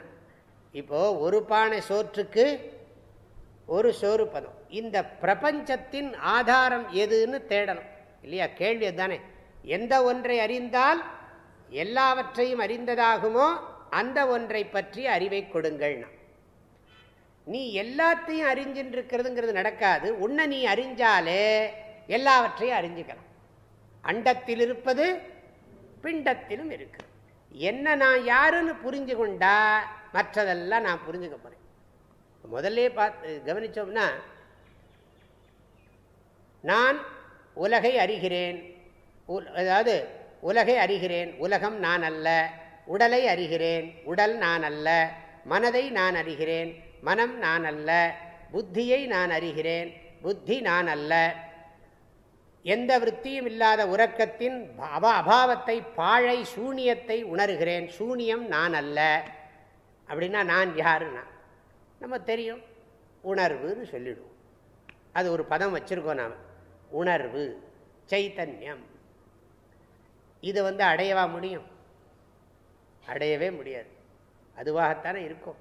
இப்போது ஒரு பானை சோற்றுக்கு ஒரு சோறு பதம். இந்த பிரபஞ்சத்தின் ஆதாரம் எதுன்னு தேடணும். இல்லையா? கேள்வி தானே எந்த ஒன்றை அறிந்தால் எல்லாவற்றையும் அறிந்ததாகுமோ அந்த ஒன்றை பற்றி அறிவை கொடுங்கள்னா. நீ எல்லாத்தையும் அறிஞ்சுட்டு இருக்கிறதுங்கிறது நடக்காது. உன்னை நீ அறிஞ்சாலே எல்லாவற்றையும் அறிஞ்சுக்கலாம். அண்டத்தில் இருப்பது பிண்டத்திலும் இருக்கு. என்ன நான் யாருன்னு புரிஞ்சு கொண்டா மற்றதெல்லாம் நான் புரிஞ்சுக்க போறேன். முதல்ல பார்த்து கவனிச்சோம்னா நான் உலகை அறிகிறேன். அதாவது உலகை அறிகிறேன். உலகம் நான் அல்ல. உடலை அறிகிறேன். உடல் நான் அல்ல. மனதை நான் அறிகிறேன். மனம் நான் அல்ல. புத்தியை நான் அறிகிறேன். புத்தி நான் அல்ல. எந்த விற்த்தியும் இல்லாத உறக்கத்தின் அவ அபாவத்தை பாழை சூனியத்தை உணர்கிறேன். சூனியம் நான் அல்ல. அப்படின்னா நான் யாருன்னா? நம்ம தெரியும். உணர்வுன்னு சொல்லிடுவோம். அது ஒரு பதம் வச்சுருக்கோம் நாம். உணர்வு சைத்தன்யம். இது வந்து அடையவா முடியும்? அடையவே முடியாது. அதுவாகத்தானே இருக்கும்.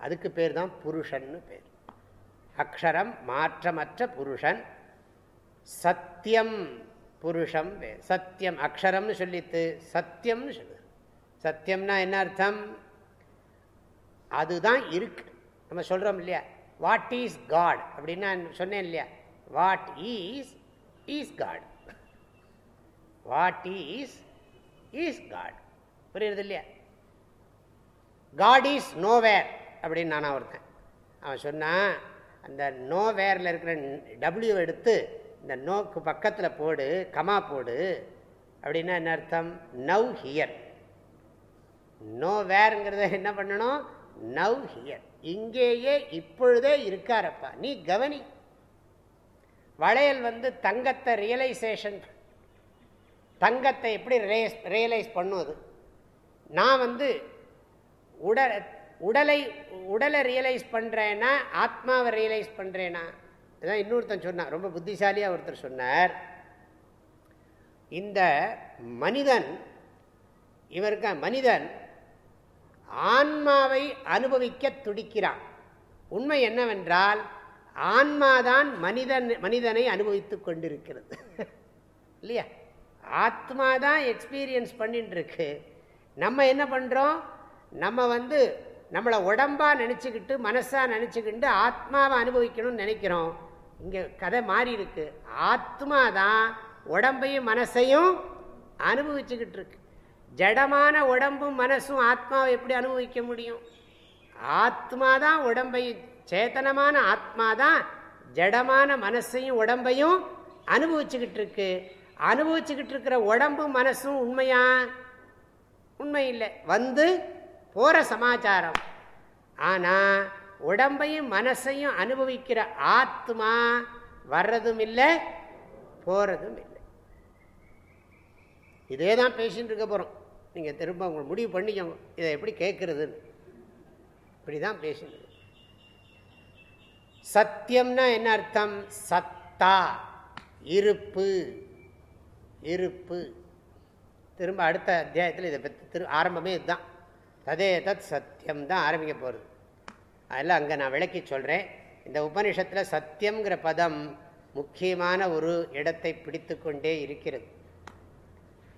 அதுக்கு பேர் தான் புருஷன்னு பேர். அக்ஷரம் மாற்றமற்ற புருஷன் சத்தியம் புருஷம் பேர் சத்தியம் அக்ஷரம்னு சொல்லித்து சத்தியம்னு சொல்லு சத்தியம்னா என்ன அர்த்தம்? அதுதான் இருக்கு. நம்ம சொல்கிறோம் இல்லையா? வாட் இஸ் காட் அப்படின்னு நான் சொன்னேன் இல்லையா? What is is God what is is God புரியுறது இல்லையா? காட் இஸ் நோவேர் அப்படின்னு நானா ஒருத்தன். அவன் சொன்னான் அந்த நோவேரில் இருக்கிற டபிள்யூ எடுத்து இந்த நோக்கு பக்கத்தில் போடு கமா போடு. அப்படின்னா என்ன அர்த்தம்? Now here. நோ வேறுங்கிறத என்ன பண்ணணும்? Now here. இங்கேயே இப்பொழுதே இருக்காரப்பா. நீ கவனி. வளையல் வந்து தங்கத்தை ரியலைசேஷன் தங்கத்தை எப்படி ரியலைஸ் பண்ணுவது? நான் வந்து உடல் உடலை உடலை ரியலைஸ் பண்ணுறேன்னா ஆத்மாவை ரியலைஸ் பண்ணுறேன்னா இதான் இன்னொருத்தன் சொன்னான் ரொம்ப புத்திசாலியாக ஒருத்தர் சொன்னார். இந்த மனிதன் இவருக்கு மனிதன் ஆன்மாவை அனுபவிக்க துடிக்கிறான். உண்மை என்னவென்றால் ஆன்மாதான் மனிதன் மனிதனை அனுபவித்து கொண்டிருக்கிறது. <laughs> இல்லையா? ஆத்மா தான் எக்ஸ்பீரியன்ஸ் பண்ணிட்டு இருக்கு நம்ம என்ன பண்ணுறோம் நம்ம வந்து நம்மளை உடம்பாக நினச்சிக்கிட்டு மனசாக நினச்சிக்கிட்டு ஆத்மாவை அனுபவிக்கணும்னு நினைக்கிறோம். இங்கே கதை மாறி இருக்கு. ஆத்மா தான் உடம்பையும் மனசையும் அனுபவிச்சுக்கிட்டு இருக்கு. ஜடமான உடம்பும் மனசும் ஆத்மாவை எப்படி அனுபவிக்க முடியும்? ஆத்மா தான் உடம்பையும் சேத்தனமான ஆத்மா தான் ஜடமான மனசையும் உடம்பையும் அனுபவிச்சுக்கிட்டு இருக்கு. அனுபவிச்சுக்கிட்டு இருக்கிற உடம்பும் மனசும் உண்மையா? உண்மை இல்லை. வந்து போகிற சமாச்சாரம். ஆனால் உடம்பையும் மனசையும் அனுபவிக்கிற ஆத்மா வர்றதும் இல்லை போகிறதும் இல்லை இதே தான் பேசின்னு இருக்க போகிறோம் நீங்கள் திரும்ப உங்களுக்கு முடிவு பண்ணிக்கோங்க. இதை எப்படி கேட்குறதுன்னு இப்படி தான் பேசிட்டு சத்தியம்னா என்ன அர்த்தம்? சத்தா இருப்பு இருப்பு. திரும்ப அடுத்த அத்தியாயத்தில் இதை பற்றி திரு ஆரம்பமே இதுதான். ததே தத் சத்தியம் தான் ஆரம்பிக்க போகிறது அதெல்லாம் அங்கே நான் விளக்கி சொல்கிறேன் இந்த உபனிஷத்தில் சத்தியங்கிற பதம் முக்கியமான ஒரு இடத்தை பிடித்து கொண்டே இருக்கிறது.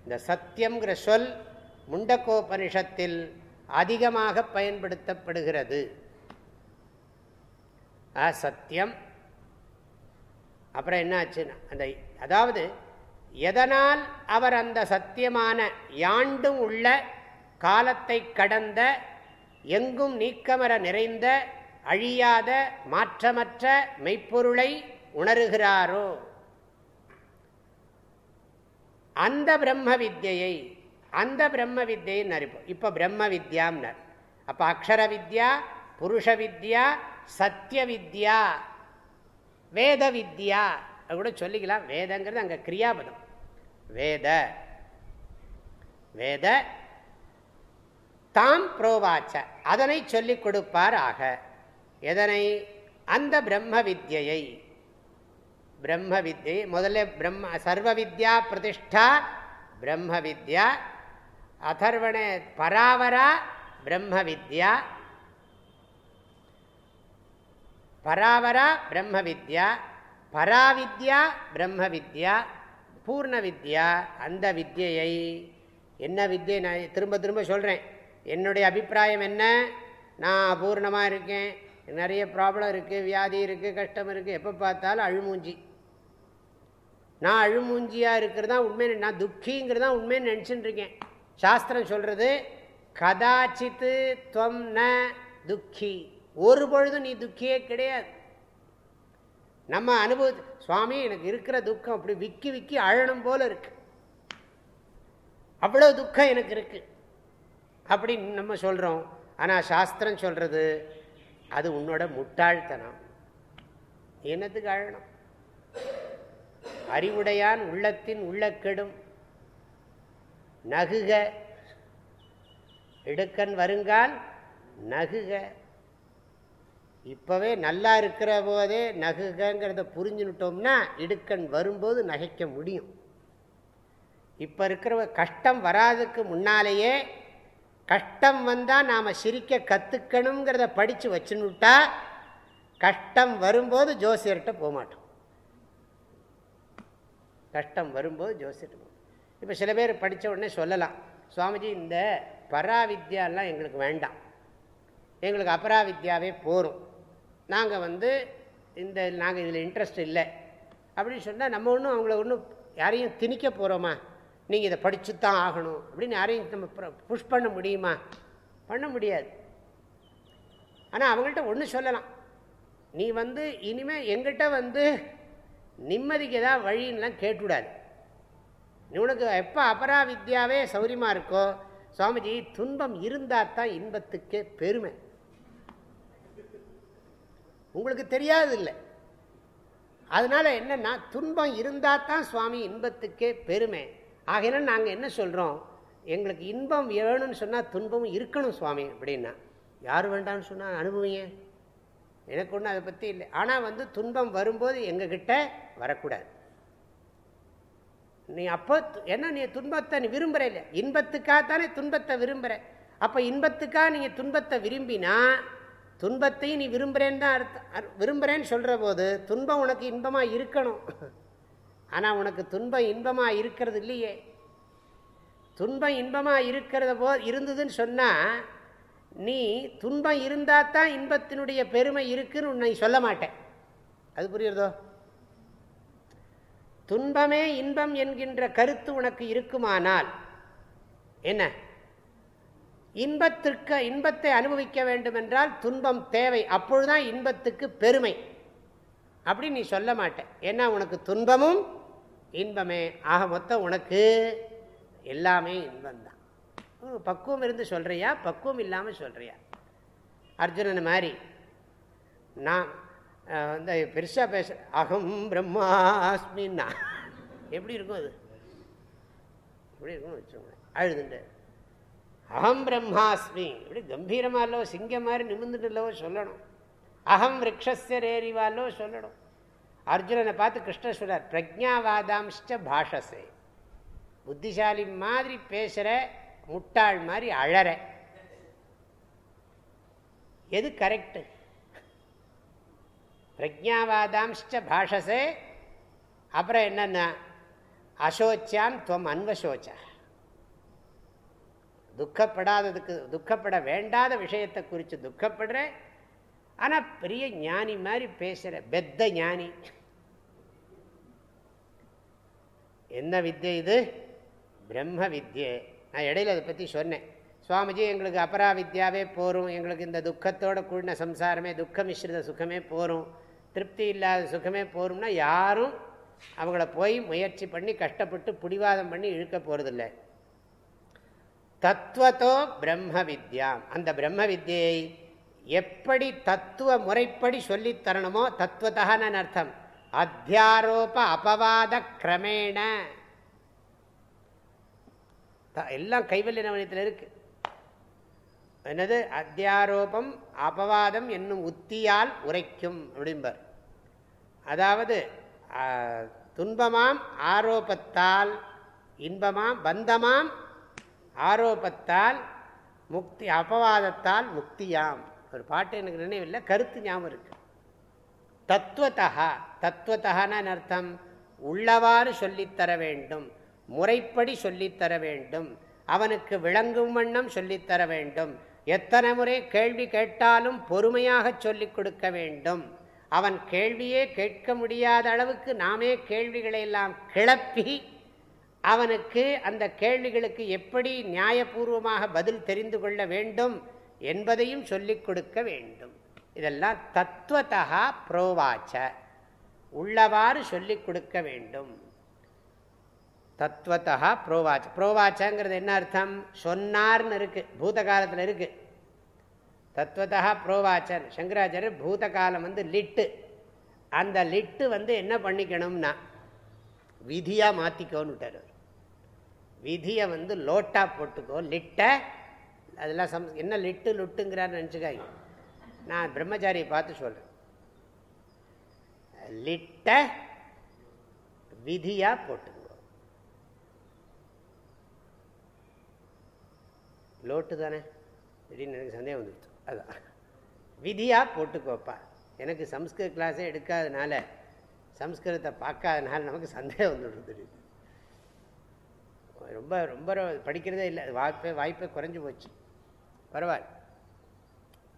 இந்த சத்தியங்கிற சொல் முண்டக்கோபனிஷத்தில் அதிகமாக பயன்படுத்தப்படுகிறது. சத்தியம். அப்புறம் என்ன ஆச்சுன்னா அந்த அதாவது எதனால் அவர் அந்த சத்தியமான யாண்டும் உள்ள காலத்தை கடந்த எங்கும் நீக்கமர நிறைந்த அழியாத மாற்றமற்ற மெய்ப்பொருளை உணர்கிறாரோ? அந்த பிரம்ம வித்தியை அந்த பிரம்ம வித்தியை நறிப்போம் இப்போ பிரம்ம வித்யாம்னர். அப்போ அக்ஷர வித்யா புருஷ வித்யா சத்திய வித்யா வேத வித்யா. கூட சொல்லிக்கலாம். வேதங்கிறது அங்கே கிரியாபதம். வேத வேத தாம் புரோவாச்ச. அதனை சொல்லிக் கொடுப்பார் ஆக எதனை? அந்த பிரம்ம வித்யை. பிரம்ம வித்யை. முதல்ல பிரம்ம சர்வ வித்யா பிரதிஷ்டா பிரம்ம வித்யா அதர்வண பராவரா பிரம்ம வித்யா. பராவரா பிரம்ம வித்யா. பராவித்யா பிரம்ம வித்யா. பூர்ண வித்யா. அந்த வித்யை. என்ன வித்யை? நான் திரும்ப திரும்ப சொல்கிறேன் என்னுடைய அபிப்பிராயம் என்ன? நான் அபூர்ணமாக இருக்கேன். நிறைய ப்ராப்ளம் இருக்குது வியாதி இருக்குது கஷ்டம் இருக்குது எப்போ பார்த்தாலும் அழுமூஞ்சி. நான் அழுமூஞ்சியாக இருக்கிறதா உண்மை நான் துக்கிங்கிறதா உண்மைன்னு நினச்சிட்டு இருக்கேன். சாஸ்திரம் சொல்கிறது கதாச்சித்து துவம் ந துக்கி. ஒரு பொழுதும் நீ துக்கியே கிடையாது. நம்ம அனுபவ சுவாமி எனக்கு இருக்கிற துக்கம் அப்படி விக்கி விக்கி அழணும் போல இருக்கு. அவ்வளோ துக்கம் எனக்கு இருக்குது அப்படின்னு நம்ம சொல்கிறோம் ஆனால் சாஸ்திரம் சொல்கிறது அது உன்னோட முட்டாள்தனம். என்னத்துக்கு அழணும் அறிவுடையான் உள்ளத்தின் உள்ள கெடும் நகுக. இடுக்கன் வருங்கால் நகுக. இப்போவே நல்லா இருக்கிற போதே நகுகங்கிறத புரிஞ்சுனுட்டோம்னா இடுக்கன் வரும்போது நகைக்க முடியும். இப்போ இருக்கிற கஷ்டம் வராதுக்கு முன்னாலேயே கஷ்டம் வந்தால் நாம் சிரிக்க கற்றுக்கணுங்கிறத படித்து வச்சுன்னுட்டா கஷ்டம் வரும்போது ஜோசியர்கிட்ட போக மாட்டோம். கஷ்டம் வரும்போது ஜோசியர்கிட்ட போகும் இப்போ சில பேர் படித்த உடனே சொல்லலாம் சுவாமிஜி இந்த பராவித்யாலாம் எங்களுக்கு வேண்டாம். எங்களுக்கு அபராவித்யாவே போகும் நாங்கள் வந்து இந்த நாங்கள் இதில் இன்ட்ரெஸ்ட் இல்லை. அப்படின்னு சொன்னால் நம்ம ஒன்றும் அவங்கள ஒன்றும் யாரையும் திணிக்க போகிறோமா நீங்கள் இதை படித்து தான் ஆகணும். அப்படின்னு யாரையும் நம்ம புஷ் பண்ண முடியுமா? பண்ண முடியாது. ஆனால் அவங்கள்ட்ட ஒன்று சொல்லலாம். நீ வந்து இனிமேல் எங்கிட்ட வந்து நிம்மதிக்கு ஏதாவது வழின்லாம் கேட்டுவிடாது. உனக்கு எப்போ அபராவித்யாவே சௌரியமாக இருக்கோ சுவாமிஜி துன்பம் இருந்தால் தான் இன்பத்துக்கே பெருமை. உங்களுக்கு தெரியாது இல்லை அதனால் என்னென்னா துன்பம் இருந்தால் தான் சுவாமி இன்பத்துக்கே பெருமை. ஆகையினால் நாங்கள் என்ன சொல்கிறோம் எங்களுக்கு இன்பம் வேணும்னு சொன்னால் துன்பமும் இருக்கணும் சுவாமி அப்படின்னா. யார் வேண்டாம்னு சொன்னால் அனுபவிங்க எனக்கு ஒன்றும் அதை பற்றி இல்லை. ஆனால் வந்து துன்பம் வரும்போது எங்ககிட்ட வரக்கூடாது. நீ அப்போ என்ன நீ துன்பத்தை நீ விரும்புகிற இல்லை? இன்பத்துக்காக தானே துன்பத்தை விரும்புகிற அப்போ இன்பத்துக்காக நீங்கள் துன்பத்தை விரும்பினா துன்பத்தையும் நீ விரும்புகிறேன்னு தான் அர்த்தம். விரும்புகிறேன்னு சொல்கிற போது துன்பம் உனக்கு இன்பமாக இருக்கணும். ஆனால் உனக்கு துன்பம் இன்பமாக இருக்கிறது இல்லையே. துன்பம் இன்பமாக இருக்கிறத போ இருந்ததுன்னு சொன்னால் நீ துன்பம் இருந்தால் தான் இன்பத்தினுடைய பெருமை இருக்குன்னு நீ சொல்ல மாட்டேன். அது புரியுறதோ? துன்பமே இன்பம் என்கின்ற கருத்து உனக்கு இருக்குமானால் என்ன? இன்பத்திற்கு இன்பத்தை அனுபவிக்க வேண்டும் என்றால் துன்பம் தேவை. அப்பொழுதுதான் இன்பத்துக்கு பெருமை. அப்படின்னு நீ சொல்ல மாட்டேன். ஏன்னா உனக்கு துன்பமும் இன்பமே. ஆக மொத்தம் உனக்கு எல்லாமே இன்பம்தான். பக்குவம் இருந்து சொல்கிறியா பக்குவம் இல்லாமல் சொல்கிறியா அர்ஜுனன் மாதிரி நான் வந்து பெருசாக பேச அகம் பிரம்மாஸ்மின்னா எப்படி இருக்கும் அது? எப்படி இருக்கும் வச்சுக்கோங்க அழுதுண்டு. அகம் பிரம்மாஸ்மி. இப்படி கம்பீரமாக இல்லவோ சிங்கம் மாதிரி நிமிந்துட்டு இல்லவோ சொல்லணும். அகம் ரிக்ஷஸ்யரேரிவாலோ சொல்லணும். அர்ஜுனனை பார்த்து கிருஷ்ணர் சொல்கிறார் பிரஜாவாதாம்ச்ச பாஷசே. புத்திசாலி மாதிரி பேசுகிற முட்டாள் மாதிரி அழற. எது கரெக்டு பிரஜாவாதாம்ச்ச பாஷசே. அப்புறம் என்னென்ன அசோச்சாம் துவம் அன்வசோச்ச. துக்கப்படாததுக்கு துக்கப்பட வேண்டாத விஷயத்தை குறித்து துக்கப்படுற ஆனால் பெரிய ஞானி மாதிரி பேசுகிற பெத்த ஞானி. என்ன வித்தியை இது? பிரம்ம வித்யை. நான் இடையில அதை பற்றி சொன்னேன். சுவாமிஜி எங்களுக்கு அபரா வித்யாவே போகும் எங்களுக்கு இந்த துக்கத்தோட கூடின சம்சாரமே துக்க மிஸ்ரித சுகமே போகும் திருப்தி இல்லாத சுகமே போரும்னா யாரும் அவங்கள போய் முயற்சி பண்ணி கஷ்டப்பட்டு பிடிவாதம் பண்ணி இழுக்க போகிறதில்ல தத்துவத்தோ பிரம்ம வித்யாம். அந்த பிரம்ம வித்தியை எப்படி தத்துவ முறைப்படி சொல்லித்தரணுமோ தத்துவத்தகன்னு அர்த்தம். அத்தியாரோப அபவாத கிரமேண. எல்லாம் கைவல்ய நவனத்தில் இருக்கு. என்னது? அத்தியாரோபம் அபவாதம் என்னும் உத்தியால் உரைக்கும் அப்படிம்பார். அதாவது துன்பமாம் ஆரோபத்தால் இன்பமாம் பந்தமாம் ஆரோபத்தால் முக்தி அபவாதத்தால் முக்தியாம். ஒரு பாட்டு எனக்கு நினைவில்லை கருத்து ஞாபகம் இருக்குது தத்துவத்தகா தத்துவத்தகான அர்த்தம்? உள்ளவாறு சொல்லித்தர வேண்டும் முறைப்படி சொல்லித்தர வேண்டும் அவனுக்கு விளங்கும் வண்ணம் சொல்லித்தர வேண்டும் எத்தனை முறை கேள்வி கேட்டாலும் பொறுமையாக சொல்லிக் கொடுக்க வேண்டும். அவன் கேள்வியே கேட்க முடியாத அளவுக்கு நாமே கேள்விகளை எல்லாம் கிளப்பி அவனுக்கு அந்த கேள்விகளுக்கு எப்படி நியாயபூர்வமாக பதில் தெரிந்து கொள்ள வேண்டும் என்பதையும் சொல்லிக் கொடுக்க வேண்டும். இதெல்லாம் தத்துவத்தகா புரோவாச்ச. உள்ளவாறு சொல்லிக் கொடுக்க வேண்டும். தத்துவத்தகா புரோவாச்ச. புரோவாச்சங்கிறது என்ன அர்த்தம்? சொன்னார்னு இருக்குது பூதகாலத்தில் காலத்தில் இருக்கு. தத்துவத்தகா புரோவாச்சர் சங்கராச்சாரியர் பூதகாலம் வந்து லிட்டு. அந்த லிட்டு வந்து என்ன பண்ணிக்கணும்னா விதியாக மாற்றிக்கோன்னு விட்டார் விதியை வந்து லோட்டா போட்டுக்கோ. லிட்டை அதெல்லாம் சம் என்ன லிட்டு லுட்டுங்கிறான்னு நினச்சிக்காங்க நான் பிரம்மச்சாரியை பார்த்து சொல்கிறேன் லிட்ட விதியாக போட்டுங்க லோட்டு தானே? திடீர்னு எனக்கு சந்தேகம் வந்துடுச்சு. அதான். விதியாக போட்டுக்கோப்பா. எனக்கு சம்ஸ்கிருத கிளாஸே எடுக்காதனால சம்ஸ்கிருதத்தை பார்க்காதனால நமக்கு சந்தேகம் வந்துடுது ரொம்ப ரொம்ப படிக்கிறதே இல்லை. அது வாய்ப்பே வாய்ப்பே குறைஞ்சி போச்சு. பரவாயில்ல.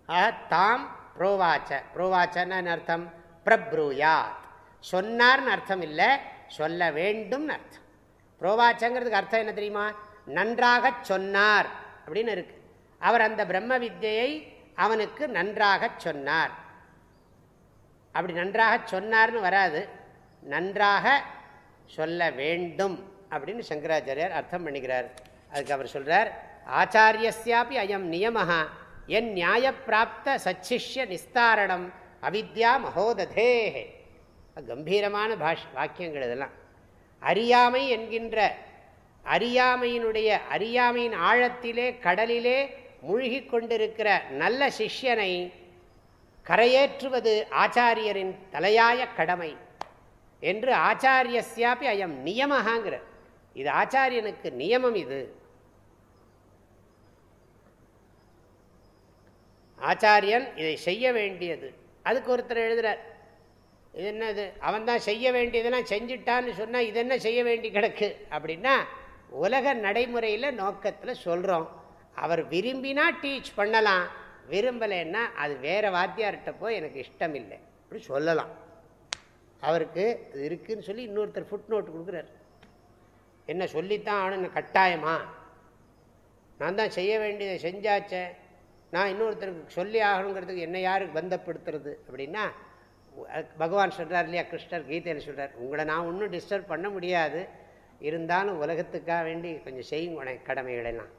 ஆக தாம் புரோவாச்ச. புரோவாச்சன்னு அர்த்தம்? பிரப்ரூயாத். சொன்னார்னு அர்த்தம் இல்லை சொல்ல வேண்டும்னு அர்த்தம். புரோவாச்சங்கிறதுக்கு அர்த்தம் என்ன தெரியுமா? நன்றாக சொன்னார் அப்படின்னு இருக்கு. அவர் அந்த பிரம்ம வித்தியை அவனுக்கு நன்றாக சொன்னார். அப்படி நன்றாக சொன்னார்னு வராது. நன்றாக சொல்ல வேண்டும் அப்படின்னு சங்கராச்சாரியார் அர்த்தம் பண்ணிக்கிறார். அதுக்கு அவர் சொல்கிறார் ஆச்சாரியஸ்யாபி அயம் நியம என் நியாயப்பிராப்த சச்சிஷ்ய நிஸ்தாரணம். அவித்யா மகோததே கம்பீரமான பாஷ் வாக்கியங்கள் இதெல்லாம். அறியாமை என்கின்ற அறியாமையினுடைய அறியாமையின் ஆழத்திலே கடலிலே மூழ்கி கொண்டிருக்கிற நல்ல சிஷ்யனை கரையேற்றுவது ஆச்சாரியரின் தலையாய கடமை. என்று ஆச்சாரியஸ்யாப்பி அயம் நியமகாங்கிற இது ஆச்சாரியனுக்கு நியமம் இது. ஆச்சாரியன் இதை செய்ய வேண்டியது. அதுக்கு ஒருத்தர் எழுதுறார். இது என்னது? அவன் தான் செய்ய வேண்டியதெல்லாம் செஞ்சுட்டான்னு சொன்னால் இது என்ன செய்ய வேண்டி கிடக்கு? அப்படின்னா உலக நடைமுறையில் நோக்கத்தில் சொல்கிறோம் அவர் விரும்பினா டீச் பண்ணலாம். விரும்பலைன்னா அது வேறு வாத்தியார்கிட்ட போய் எனக்கு இஷ்டம் இல்லை அப்படி சொல்லலாம். அவருக்கு அது இருக்குதுன்னு சொல்லி இன்னொருத்தர் ஃபுட் நோட் கொடுக்குறாரு. என்ன சொல்லித்தான் ஆகணும்? கட்டாயமா? நான் தான் செய்ய வேண்டியதை செஞ்சாச்சே. நான் இன்னொருத்தருக்கு சொல்லி ஆகணுங்கிறதுக்கு என்ன யாருக்கு பந்தப்படுத்துறது? அப்படின்னா பகவான் சொல்கிறார் இல்லையா கிருஷ்ணர் கீதையில் சொல்கிறார் உங்களை நான் ஒன்றும் டிஸ்டர்ப் பண்ண முடியாது. இருந்தாலும் உலகத்துக்காக வேண்டி கொஞ்சம் செய்யுங்களேன் கடமைகளெல்லாம்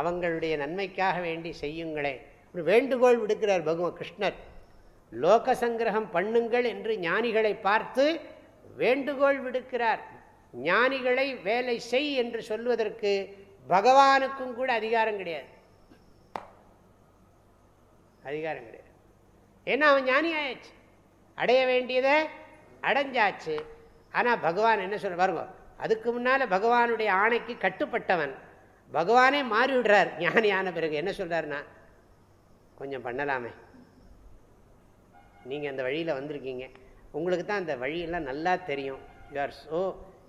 அவங்களுடைய நன்மைக்காக வேண்டி செய்யுங்களே. ஒரு வேண்டுகோள் விடுக்கிறார் பகவான் கிருஷ்ணர். லோக சங்கிரகம் பண்ணுங்கள் என்று ஞானிகளை பார்த்து வேண்டுகோள் விடுக்கிறார். ஞானிகளை வேலை செய் என்று சொல்வதற்கு பகவானுக்கும் கூட அதிகாரம் கிடையாது. அதிகாரம் கிடையாது. ஏன்னா அவன் ஞானி ஆயாச்சு அடைய வேண்டியதை அடைஞ்சாச்சு. ஆனால் பகவான் என்ன சொல்ற பாருங்க அதுக்கு முன்னால் பகவானுடைய ஆணைக்கு கட்டுப்பட்டவன். பகவானே மாறி விடுறார். ஞானியான பிறகு என்ன சொல்கிறாருன்னா கொஞ்சம் பண்ணலாமே. நீங்கள் அந்த வழியில் வந்திருக்கீங்க. உங்களுக்கு தான் அந்த வழியெல்லாம் நல்லா தெரியும். யூஆர் ஸோ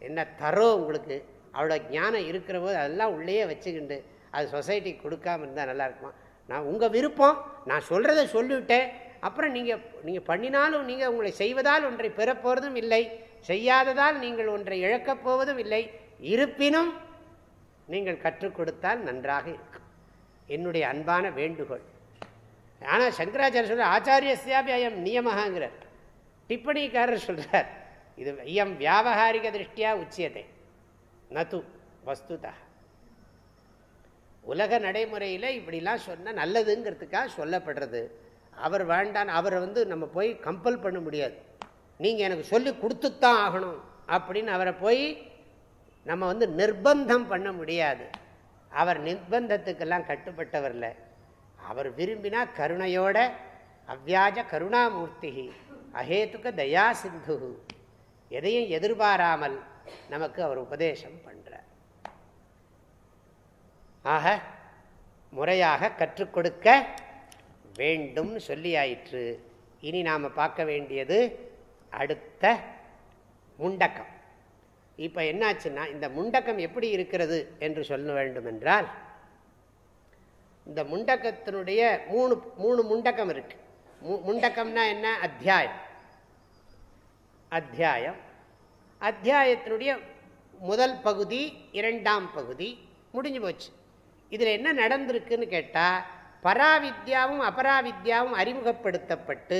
என்ன தரோ உங்களுக்கு. அவ்வளோ ஞானம் இருக்கிற போது அதெல்லாம் உள்ளேயே வச்சுக்கிண்டு அது சொசைட்டிக்கு கொடுக்காமல் இருந்தால் நல்லா இருக்குமா? நான் உங்கள் விருப்பம் நான் சொல்கிறத சொல்லிவிட்டேன். அப்புறம் நீங்கள் நீங்கள் பண்ணினாலும் நீங்கள் உங்களை செய்வதால் ஒன்றை பெறப்போவதும் இல்லை. செய்யாததால் நீங்கள் ஒன்றை இழக்கப் போவதும் இல்லை. இருப்பினும் நீங்கள் கற்றுக் கொடுத்தால் நன்றாக இருக்கும். என்னுடைய அன்பான வேண்டுகோள். ஆனால் சங்கராச்சாரிய சொல்ற ஆச்சாரியசியாபி அயம் நியமகாங்கிறார் டிப்பணிக்காரர் சொல்கிறார் இது ஐயம் வியாபகாரிக திருஷ்டியா உச்சியத்தை நது வஸ்துதா. உலக நடைமுறையில் இப்படிலாம் சொன்னால் நல்லதுங்கிறதுக்காக சொல்லப்படுறது. அவர் வேண்டான் அவரை வந்து நம்ம போய் கம்பல் பண்ண முடியாது. நீங்கள் எனக்கு சொல்லி கொடுத்துத்தான் ஆகணும் அப்படின்னு அவரை போய் நம்ம வந்து நிர்பந்தம் பண்ண முடியாது. அவர் நிர்பந்தத்துக்கெல்லாம் கட்டுப்பட்டவரில் அவர் விரும்பினா கருணையோட அவ்வியாஜ கருணாமூர்த்தி அஹேத்துக்க தயா சிந்து எதையும் எதிர்பாராமல் நமக்கு அவர் உபதேசம் பண்ண ஆக முறையாக கற்றுக் கொடுக்க வேண்டும் சொல்லியாயிற்று. இனி நாம் பார்க்க வேண்டியது அடுத்த முண்டக்கம். இப்போ என்னாச்சுன்னா இந்த முண்டக்கம் எப்படி இருக்கிறது என்று சொல்ல வேண்டும் என்றால் இந்த முண்டக்கத்தினுடைய மூணு மூணு முண்டக்கம் இருக்கு. முண்டக்கம்னா என்ன? அத்தியாயம். அத்தியாயம். அத்தியாயத்தினுடைய முதல் பகுதி இரண்டாம் பகுதி முடிஞ்சு போச்சு. இதில் என்ன நடந்திருக்குன்னு கேட்டால் பராவித்யாவும் அபராவித்யாவும் அறிமுகப்படுத்தப்பட்டு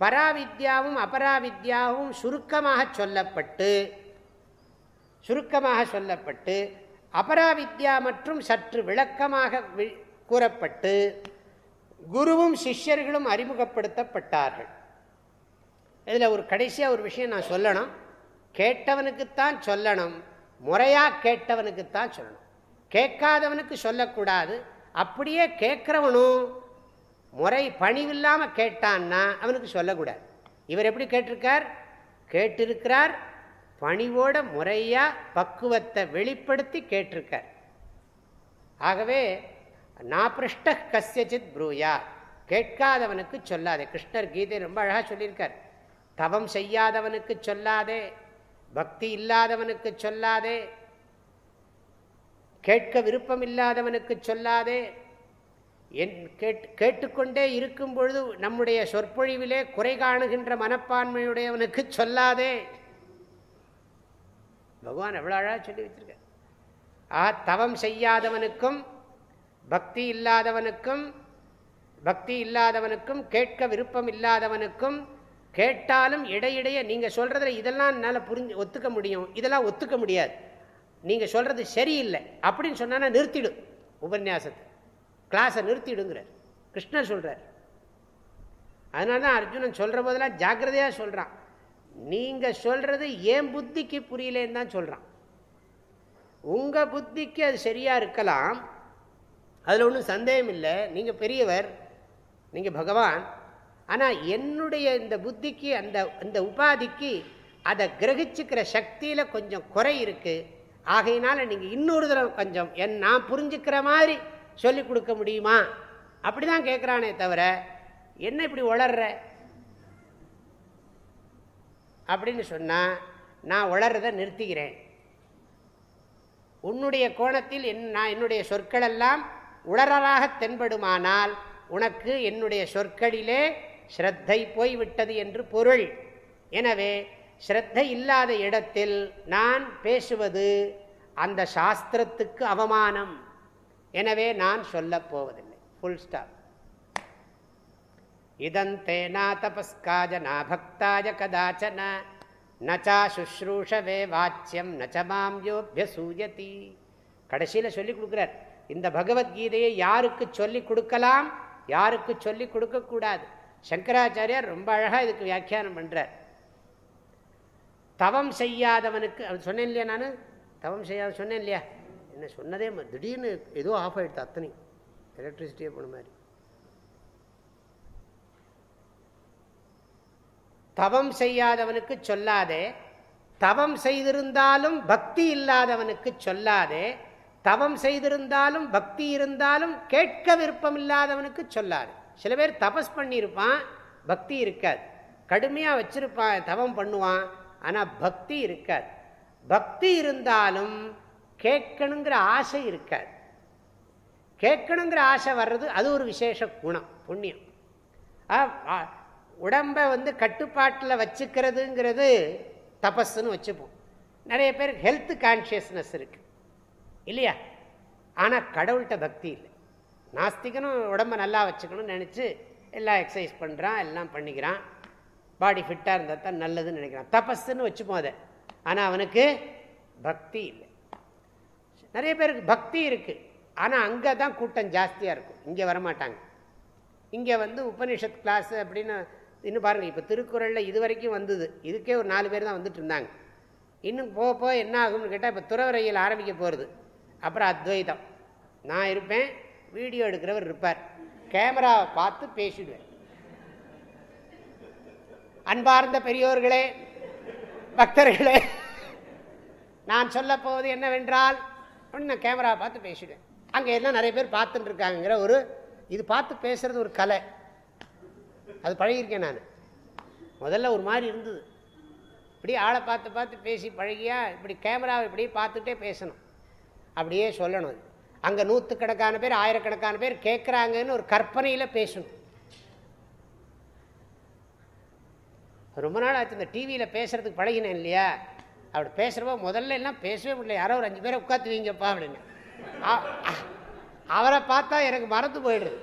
பராவித்யாவும் அபராவித்யாவும் சுருக்கமாக சொல்லப்பட்டு சுருக்கமாக சொல்லப்பட்டு அபராவித்யா மற்றும் சற்று விளக்கமாக கூறப்பட்டு குருவும் சிஷ்யர்களும் அறிமுகப்படுத்தப்பட்டார்கள். இதில் ஒரு கடைசியாக ஒரு விஷயம் நான் சொல்லணும். கேட்டவனுக்குத்தான் சொல்லணும். முறையாக கேட்டவனுக்குத்தான் சொல்லணும். கேட்காதவனுக்கு சொல்லக்கூடாது. அப்படியே கேட்குறவனும் முறை பணிவில்லாமல் கேட்டான்னா அவனுக்கு சொல்லக்கூடாது. இவர் எப்படி கேட்டிருக்கார்? கேட்டிருக்கிறார் பணிவோட முறையாக பக்குவத்தை வெளிப்படுத்தி கேட்டிருக்கார். ஆகவே நாபிருஷ்ட கசியஜித் ப்ரூயா கேட்காதவனுக்கு சொல்லாதே. கிருஷ்ணர் கீதை ரொம்ப அழகாக சொல்லியிருக்கார். தவம் செய்யாதவனுக்கு சொல்லாதே பக்தி இல்லாதவனுக்கு சொல்லாதே கேட்க விருப்பம் இல்லாதவனுக்கு சொல்லாதே. என் கேட் கேட்டுக்கொண்டே இருக்கும் பொழுது நம்முடைய சொற்பொழிவிலே குறை காணுகின்ற மனப்பான்மையுடையவனுக்கு சொல்லாதே. பகவான் எவ்வளோ அழகாக சொல்லி வச்சிருக்க ஆ தவம் செய்யாதவனுக்கும் பக்தி இல்லாதவனுக்கும் பக்தி இல்லாதவனுக்கும் கேட்க விருப்பம் இல்லாதவனுக்கும் கேட்டாலும் இடையிடையே நீங்கள் சொல்கிறதுல இதெல்லாம் என்னால் புரிஞ்சு ஒத்துக்க முடியும். இதெல்லாம் ஒத்துக்க முடியாது. நீங்கள் சொல்கிறது சரியில்லை அப்படின்னு சொன்னால் நிறுத்திடும் உபன்யாசத்தை. கிளாஸை நிறுத்திடுங்கிறார். கிருஷ்ணர் சொல்கிறார் அதனால தான் அர்ஜுனன் சொல்கிற போதெல்லாம் ஜாக்கிரதையாக சொல்கிறான் நீங்கள் சொல்கிறது ஏன் புத்திக்கு புரியலேன்னு தான் சொல்கிறான் உங்கள் புத்திக்கு அது சரியாக இருக்கலாம். அதில் ஒன்றும் சந்தேகம் இல்லை. நீங்கள் பெரியவர் நீங்கள் பகவான். ஆனால் என்னுடைய இந்த புத்திக்கு அந்த இந்த உபாதிக்கு அதை கிரகிச்சுக்கிற சக்தியில் கொஞ்சம் குறை இருக்குது ஆகையினால நீங்கள் இன்னொரு தடவை கொஞ்சம் என் நான் புரிஞ்சுக்கிற மாதிரி சொல்லிக் கொடுக்க முடியுமா? அப்படி தான் கேட்குறானே தவிர என்ன இப்படி வளர்ற அப்படின்னு சொன்னால் நான் வளர்றதை நிறுத்திக்கிறேன். உன்னுடைய கோணத்தில் என் நான் என்னுடைய சொற்களெல்லாம் உளறலாக தென்படுமானால் உனக்கு என்னுடைய சொற்களிலே ஸ்ரத்தை போய்விட்டது என்று பொருள். எனவே ஸ்ரத்தை இல்லாத இடத்தில் நான் பேசுவது அந்த சாஸ்திரத்துக்கு அவமானம். எனவே நான் சொல்ல போவதில்லை. ஃபுல் ஸ்டாப் இதந்தே நா தபஸ்காஜ நா பக்தாஜ கதாச்சன நச்சா சுஷ்ரூஷவே வாச்சியம். நச்சமாம் யோபியசூயதி கடைசியில் சொல்லி கொடுக்குறார். இந்த பகவத்கீதையை யாருக்கு சொல்லி கொடுக்கலாம்? யாருக்கு சொல்லி கொடுக்கக்கூடாது சங்கராச்சாரியார் ரொம்ப அழகாக இதுக்கு வியாக்கியானம் பண்ணுறார் தவம் செய்யாதவனுக்கு அது சொன்னேன் இல்லையா நான்? தவம் செய்யாத சொன்னேன் இல்லையா? என்ன சொன்னதே திடீர்னு ஏதோ ஆஃப் ஆகிடுது அத்தனை. எலக்ட்ரிசிட்டியே போன மாதிரி. தவம் செய்யாதவனுக்கு சொல்லாதே. தவம் செய்திருந்தாலும் பக்தி இல்லாதவனுக்கு சொல்லாதே. தவம் செய்திருந்தாலும் பக்தி இருந்தாலும் கேட்க விருப்பம் இல்லாதவனுக்கு சொல்லாது. சில பேர் தபஸ் பண்ணியிருப்பான் பக்தி இருக்காது. கடுமையாக வச்சிருப்பான் தவம் பண்ணுவான். ஆனால் பக்தி இருக்காது. பக்தி இருந்தாலும் கேட்கணுங்கிற ஆசை இருக்காது. கேட்கணுங்கிற ஆசை வர்றது அது ஒரு விசேஷ குணம் புண்ணியம். உடம்பை வந்து கட்டுப்பாட்டில் வச்சுக்கிறதுங்கிறது தபஸ்ன்னு வச்சுப்போம். நிறைய பேர் ஹெல்த் கான்ஷியஸ்னஸ் இருக்குது இல்லையா? ஆனால் கடவுள்கிட்ட பக்தி இல்லை. நாஸ்திகனும் உடம்பை நல்லா வச்சுக்கணும்னு நினச்சி எல்லாம் எக்ஸசைஸ் பண்ணுறான் எல்லாம் பண்ணிக்கிறான். பாடி ஃபிட்டாக இருந்தால் தான் நல்லதுன்னு நினைக்கிறான். தபஸ்ன்னு வச்சுப்போம் அதை. ஆனால் அவனுக்கு பக்தி இல்லை. நிறைய பேருக்கு பக்தி இருக்குது ஆனால் அங்கே தான் கூட்டம் ஜாஸ்தியாக இருக்கும். இங்கே வரமாட்டாங்க. இங்கே வந்து உபனிஷத் கிளாஸ் அப்படின்னு இன்னும் பாருங்கள் இப்போ திருக்குறளில் இது வரைக்கும் வந்தது. இதுக்கே ஒரு நாலு பேர் தான் வந்துட்டு இருந்தாங்க. இன்னும் போக போக என்ன ஆகும்னு கேட்டால் இப்போ துறவரையில் ஆரம்பிக்க போகிறது அப்புறம் அத்வைதம். நான் இருப்பேன் வீடியோ எடுக்கிறவர் இருப்பார். கேமராவை பார்த்து பேசிடுவேன். அன்பார்ந்த பெரியோர்களே பக்தர்களே நான் சொல்ல போவது என்னவென்றால் நான் கேமராவை பார்த்து பேசிடுவேன் அங்கே எல்லாம் நிறைய பேர் பார்த்துட்டு இருக்காங்கிற ஒரு இது பார்த்து பேசுறது ஒரு கலை. அது பழகியிருக்கேன் நான். முதல்ல ஒரு மாதிரி இருந்தது. இப்படி ஆளை பார்த்து பார்த்து பேசி பழகியா இப்படி கேமராவை இப்படியே பார்த்துட்டே பேசணும். அப்படியே சொல்லணும். அங்கே நூற்றுக்கணக்கான பேர் ஆயிரக்கணக்கான பேர் கேட்குறாங்கன்னு ஒரு கற்பனையில் பேசணும். ரொம்ப நாள் ஆச்சு இந்த டிவியில் பேசுகிறதுக்கு பழகினேன் இல்லையா? அப்படி பேசுகிறப்போ முதல்ல எல்லாம் பேசவே முடியல. யாரோ ஒரு அஞ்சு பேரை உட்காந்து வைங்கப்பா அப்படின்னு அவரை பார்த்தா எனக்கு மறந்து போயிடுது.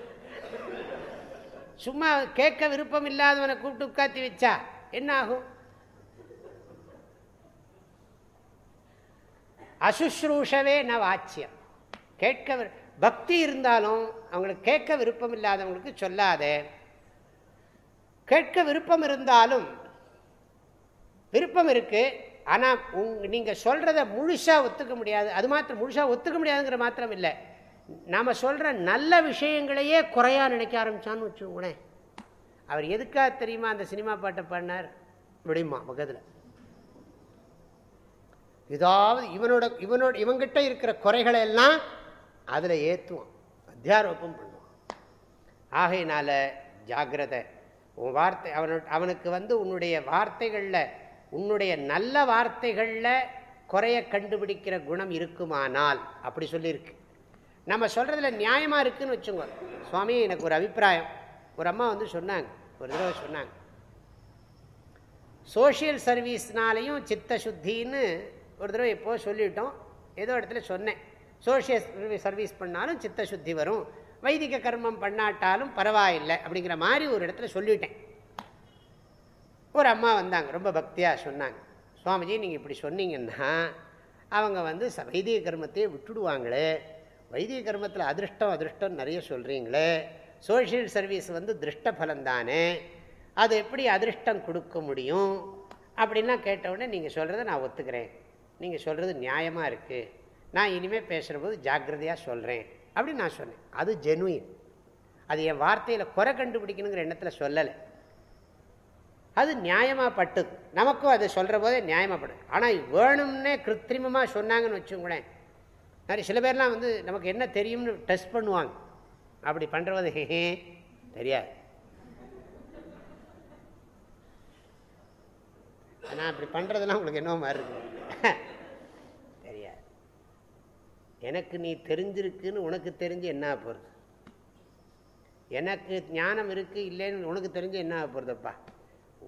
சும்மா கேட்க விருப்பம் இல்லாதவனை கூப்பிட்டு உட்காத்தி வச்சா என்ன ஆகும்? அசுஷ்ரூஷவே ந வாச்சியம். கேட்க பக்தி இருந்தாலும் அவங்களுக்கு கேட்க விருப்பம் இல்லாதவங்களுக்கு சொல்லாதே. கேட்க விருப்பம் இருந்தாலும் விருப்பம் இருக்குது ஆனால் உங் நீங்கள் சொல்கிறத முழுசாக ஒத்துக்க முடியாது. அது மாத்திரம் முழுசாக ஒத்துக்க முடியாதுங்கிற மாத்திரம் இல்லை. நாம் சொல்கிற நல்ல விஷயங்களையே குறையாக நினைக்க ஆரம்பித்தான்னு வச்சுக்கோங்களேன். அவர் எதுக்காக தெரியுமா அந்த சினிமா பாட்டை பாடினார்? முடியுமா பக்கத்தில். ஏதாவது இவனோட இவனோட இவங்கிட்ட இருக்கிற குறைகளை எல்லாம் அதில் ஏற்றுவான் அத்தியாரோப்பம் பண்ணுவான். ஆகையினால ஜாகிரதை உன் வார்த்தை அவனு அவனுக்கு வந்து உன்னுடைய வார்த்தைகளில் உன்னுடைய நல்ல வார்த்தைகளில் குறைய கண்டுபிடிக்கிற குணம் இருக்குமானால் அப்படி சொல்லியிருக்கு. நம்ம சொல்கிறதுல நியாயமாக இருக்குதுன்னு வச்சுங்க சுவாமி எனக்கு ஒரு அபிப்பிராயம். ஒரு அம்மா வந்து சொன்னாங்க ஒரு தடவை சொன்னாங்க. சோஷியல் சர்வீஸ்னாலையும் சித்த சுத்தின்னு ஒரு தடவை எப்போது சொல்லிட்டோம் ஏதோ இடத்துல சொன்னேன். சோஷியல் சர்வீஸ் பண்ணாலும் சித்த சுத்தி வரும். வைதிக கர்மம் பண்ணாட்டாலும் பரவாயில்லை அப்படிங்கிற மாதிரி ஒரு இடத்துல சொல்லிட்டேன். ஒரு அம்மா வந்தாங்க ரொம்ப பக்தியாக சொன்னாங்க. சுவாமிஜி நீங்கள் இப்படி சொன்னீங்கன்னா அவங்க வந்து வைதிக கர்மத்தையே விட்டுடுவாங்களே. வைதிக கர்மத்தில் அதிருஷ்டம் அதிருஷ்டம் நிறைய சொல்கிறீங்களே சோஷியல் சர்வீஸ் வந்து திருஷ்ட பலன்தானே. அது எப்படி அதிருஷ்டம் கொடுக்க முடியும்? அப்படின்லாம் கேட்டவுடனே நீங்கள் சொல்கிறத நான் ஒத்துக்கிறேன். நீங்கள் சொல்கிறது நியாயமாக இருக்குது நான் இனிமேல் பேசுகிற போது ஜாக்கிரதையாக சொல்கிறேன் அப்படின்னு நான் சொன்னேன். அது ஜெனுயின் அது என் வார்த்தையில் குறை கண்டுபிடிக்கணுங்கிற எண்ணத்தில் சொல்லலை. அது நியாயமாக பட்டுது நமக்கும் அதை சொல்கிற போதே நியாயமாகப்படுது ஆனால் வேணும்னே கிருத்திரிமமாக சொன்னாங்கன்னு வச்சுங்களேன் நிறைய சில பேர்லாம் வந்து நமக்கு என்ன தெரியும்னு டெஸ்ட் பண்ணுவாங்க. அப்படி பண்ணுறது தெரியாது. நான் அப்படி பண்ணுறதுலாம் உங்களுக்கு என்னவோ மாதிரி எனக்கு நீ தெரிஞ்சிருக்குன்னு உனக்கு தெரிஞ்சு என்ன போகிறது எனக்கு ஞானம் இருக்குது இல்லைன்னு உனக்கு தெரிஞ்சு என்ன போகிறதுப்பா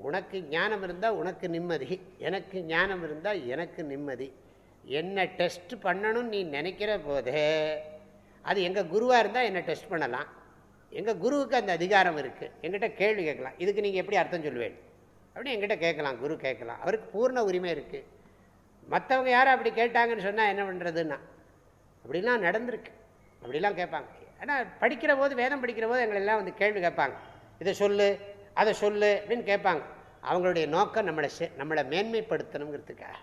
உனக்கு ஞானம் இருந்தால் உனக்கு நிம்மதி. எனக்கு ஞானம் இருந்தால் எனக்கு நிம்மதி. என்ன டெஸ்ட் பண்ணணும்னு நீ நினைக்கிற போதே அது எங்கள் குருவாக இருந்தால் என்னை டெஸ்ட் பண்ணலாம். எங்கள் குருவுக்கு அந்த அதிகாரம் இருக்குது எங்கிட்ட கேள்வி கேட்கலாம். இதுக்கு நீங்கள் எப்படி அர்த்தம் சொல்லுவேன் அப்படின்னு எங்கிட்ட கேட்கலாம். குரு கேட்கலாம். அவருக்கு பூர்ண உரிமை இருக்குது மற்றவங்க யாரும் அப்படி கேட்டாங்கன்னு சொன்னால் என்ன பண்ணுறதுன்னா அப்படிலாம் நடந்திருக்கு. அப்படிலாம் கேட்பாங்க. ஆனால் படிக்கிற போது வேதம் படிக்கிற போது எங்களெல்லாம் வந்து கேள்வி கேட்பாங்க. இதை சொல்லு அதை சொல்லு அப்படின்னு கேட்பாங்க. அவங்களுடைய நோக்கம் நம்மளை நம்மளை மேன்மைப்படுத்தணுங்கிறதுக்காக.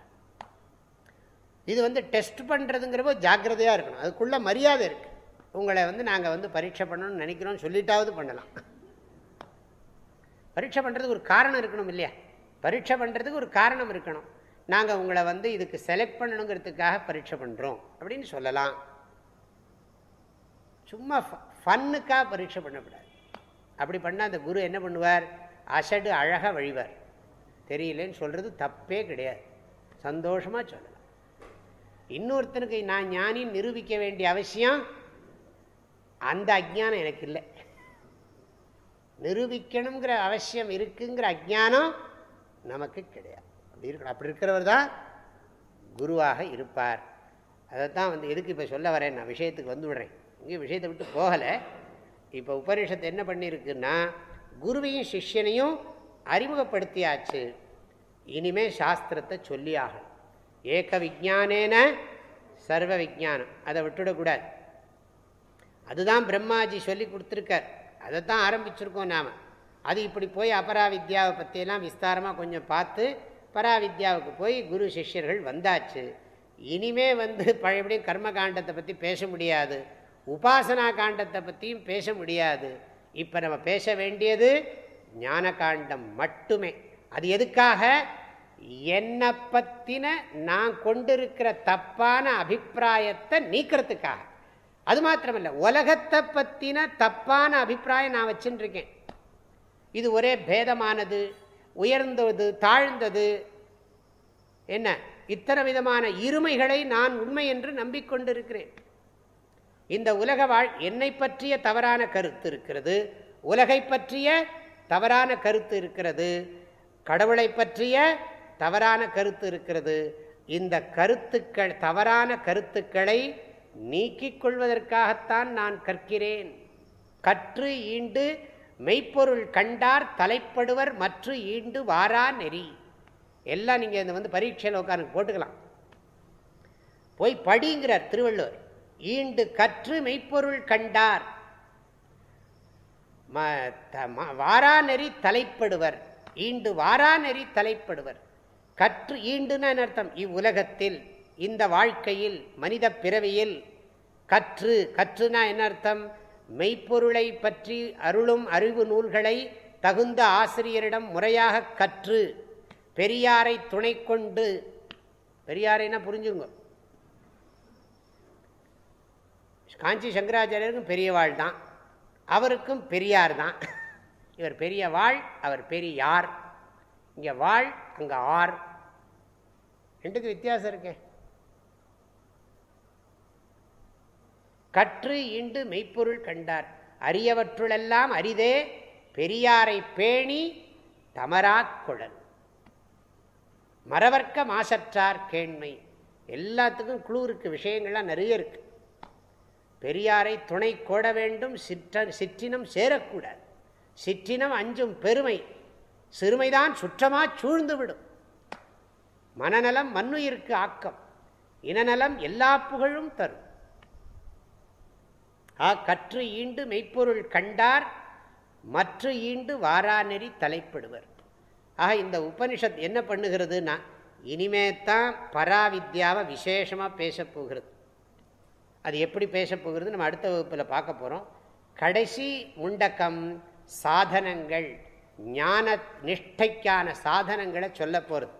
இது வந்து டெஸ்ட் பண்ணுறதுங்கிறப்போ ஜாக்கிரதையாக இருக்கணும். அதுக்குள்ளே மரியாதை இருக்குது உங்களை வந்து நாங்கள் வந்து பரீட்சை பண்ணணும்னு நினைக்கிறோம்னு சொல்லிட்டாவது பண்ணலாம். பரீட்சை பண்ணுறதுக்கு ஒரு காரணம் இருக்கணும் இல்லையா? பரீட்சை பண்ணுறதுக்கு ஒரு காரணம் இருக்கணும். நாங்கள் உங்களை வந்து இதுக்கு செலக்ட் பண்ணணுங்கிறதுக்காக பரீட்சை பண்ணுறோம் அப்படின்னு சொல்லலாம். சும்மா ஃபன்னுக்காக பரீட்சை பண்ணக்கூடாது. அப்படி பண்ணால் அந்த குரு என்ன பண்ணுவார்? அசடு அழகாக வழிவார். தெரியலேன்னு சொல்கிறது தப்பே கிடையாது. சந்தோஷமாக சொல்லலாம். இன்னொருத்தனுக்கு நான் ஞானி நிரூபிக்க வேண்டிய அவசியம் அந்த அஜ்ஞானம் எனக்கு இல்லை. நிரூபிக்கணுங்கிற அவசியம் இருக்குங்கிற அஜானம் நமக்கு கிடையாது. அப்படி இருக்கணும். அப்படி இருக்கிறவர் தான் குருவாக இருப்பார். அதை தான் வந்து எதுக்கு இப்போ சொல்ல வரேன்? நான் விஷயத்துக்கு வந்து விடுறேன். இங்கே விஷயத்தை விட்டு போகலை. இப்போ உபனிஷத்து என்ன பண்ணியிருக்குன்னா குருவையும் சிஷ்யனையும் அறிமுகப்படுத்தியாச்சு. இனிமே சாஸ்திரத்தை சொல்லி ஆகணும். ஏக விஜானேன சர்வ விஜானம் அதை விட்டுடக்கூடாது. அதுதான் பிரம்மாஜி சொல்லி கொடுத்துருக்கார். அதை தான் ஆரம்பிச்சிருக்கோம் நாம். அது இப்படி போய் அபராவித்யாவை பற்றியெல்லாம் விஸ்தாரமாக கொஞ்சம் பார்த்து பராவித்யாவுக்கு போய் குரு சிஷ்யர்கள் வந்தாச்சு. இனிமே வந்து பழையபடியும் கர்மகாண்டத்தை பற்றி பேச முடியாது. உபாசனா காண்டத்தை பற்றியும் பேச முடியாது. இப்போ நம்ம பேச வேண்டியது ஞான காண்டம் மட்டுமே. அது எதுக்காக? என்னை பற்றின நான் கொண்டிருக்கிற தப்பான அபிப்பிராயத்தை நீக்கிறதுக்காக. அது மாத்திரமல்ல உலகத்தை பற்றின தப்பான அபிப்பிராயம் நான் வச்சுருக்கேன் இது ஒரே பேதமானது. உயர்ந்தது தாழ்ந்தது. என்ன? இத்தனை விதமான இருமைகளை நான் உண்மை என்று நம்பிக்கொண்டிருக்கிறேன். இந்த உலக வாழ் என்னை பற்றிய தவறான கருத்து இருக்கிறது உலகை பற்றிய தவறான கருத்து இருக்கிறது கடவுளை பற்றிய தவறான கருத்து இருக்கிறது. இந்த கருத்துக்கள் தவறான கருத்துக்களை நீக்கிக் கொள்வதற்காகத்தான் நான் கற்கிறேன். கற்று ஈண்டு மெய்ப்பொருள் கண்டார் தலைப்படுவர் மற்ற ஈண்டு வாரா நெறி. எல்லாம் நீங்கள் இந்த வந்து பரீட்சையில் உட்காந்து போட்டுக்கலாம். போய் படிங்கிறார் திருவள்ளுவர். ஈண்டு கற்று மெய்ப்பொருள் கண்டார். வாரா நெறி தலைப்படுவர். ஈண்டு வாரா நெறி தலைப்படுவர். கற்று ஈண்டுன்னு அர்த்தம்? இவ்வுலகத்தில் இந்த வாழ்க்கையில் மனித பிறவியில் கற்று கற்றுனா என்ன அர்த்தம்? மெய்ப்பொருளை பற்றி அருளும் அறிவு நூல்களை தகுந்த ஆசிரியரிடம் முறையாக கற்று பெரியாரை துணை கொண்டு பெரியாரைனா புரிஞ்சுங்க? காஞ்சி சங்கராச்சாரியருக்கும் பெரியவாள் தான். அவருக்கும் பெரியார் தான். இவர் பெரிய வாழ் அவர் பெரியார். இங்கே வாழ் அங்கே ஆர். ரெண்டுக்கு வித்தியாசம் இருக்கே. கற்று ஈண்டு மெய்ப்பொருள் கண்டார். அரியவற்றுளெல்லாம் அரிதே பெரியாரை பேணி தமராக்குழல் மரவர்க்க மாசற்றார் கேண்மை. எல்லாத்துக்கும் குழு இருக்குது விஷயங்கள்லாம் நிறைய இருக்கு. பெரியாரை துணை கோட வேண்டும் சிற்ற சிற்றினம் சேரக்கூடாது. சிற்றினம் அஞ்சும் பெருமை. சிறுமைதான் சுற்றமாக சூழ்ந்துவிடும். மனநலம் மண்ணுயிருக்கு ஆக்கம். இனநலம் எல்லா புகழும் தரும். ஆ கற்று ஈண்டு மெய்ப்பொருள் கண்டார் மற்ற ஈண்டு வாராநெறி தலைப்படுவர். ஆக இந்த உபனிஷத் என்ன பண்ணுகிறதுனா இனிமே தான் பராவித்யாவை விசேஷமாக பேச போகிறது. அது எப்படி பேச போகிறது? நம்ம அடுத்த வகுப்பில் பார்க்க போகிறோம் கடைசி முண்டக்கம் சாதனங்கள் ஞான நிஷ்டைக்கான சாதனங்களை சொல்ல போகிறது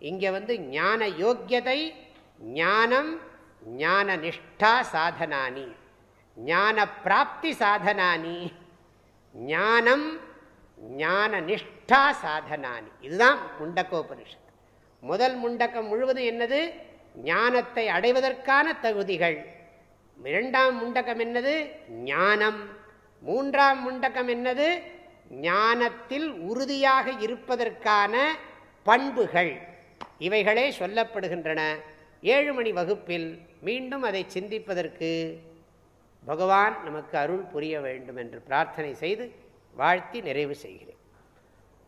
இங்கே வந்து ஞான யோக்கியதை ஞானம் ஞான நிஷ்டா சாதனானி. ஞான பிராப்தி சாதனானி ஞானம் ஞான நிஷ்டா சாதனானி இதுதான் முண்டக்கோபனிஷத். முதல் முண்டக்கம் முழுவதும் என்னது? ஞானத்தை அடைவதற்கான தகுதிகள். இரண்டாம் முண்டக்கம் என்னது? ஞானம். மூன்றாம் முண்டக்கம் என்னது? ஞானத்தில் உறுதியாக இருப்பதற்கான பண்புகள். இவைகளே சொல்லப்படுகின்றன. ஏழு மணி வகுப்பில் மீண்டும் அதை சிந்திப்பதற்கு பகவான் நமக்கு அருள் புரிய வேண்டும் என்று பிரார்த்தனை செய்து வாழ்த்தி நிறைவு செய்கிறேன்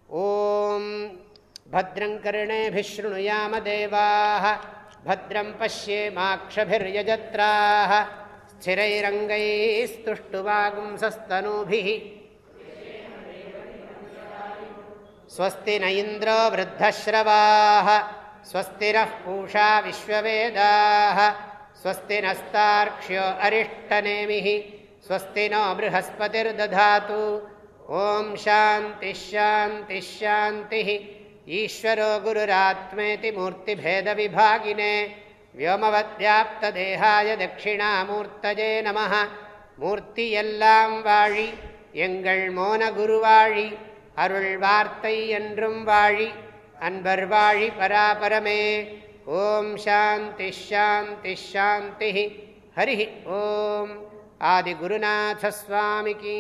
ஓம் भद्रङ्कर्णेभिशृणुयाम देवाः भद्रं पश्येमाक्षभिर्यजत्राः स्थिरैरङ्गैस्तुष्टुवागुंसस्तनूभिः स्वस्ति न इन्द्रो वृद्धश्रवाः स्वस्तिरः पूषा विश्ववेदाः स्वस्ति नस्तार्क्ष्यो अरिष्टनेमिः स्वस्ति नो बृहस्पतिर्दधातु ॐ शान्तिश्शान्तिश्शान्तिः ईश्वरो गुरुरात्मेति मूर्तिभेदविभागिने व्योमवद्व्याप्तदेहाय दक्षिणामूर्तजे நமः மூர்த்தி எல்லாம் வாழி எங்கள் மோன குருவாழி அருள் வார்த்தை என்றும் வாழி அன்பர் வாழி பராபரமே ஓம் சாந்தி ஷாந்தி ஷாந்தி. ஹரி ஓம். ஆதிகுருநாதஸ்வாமிக்கு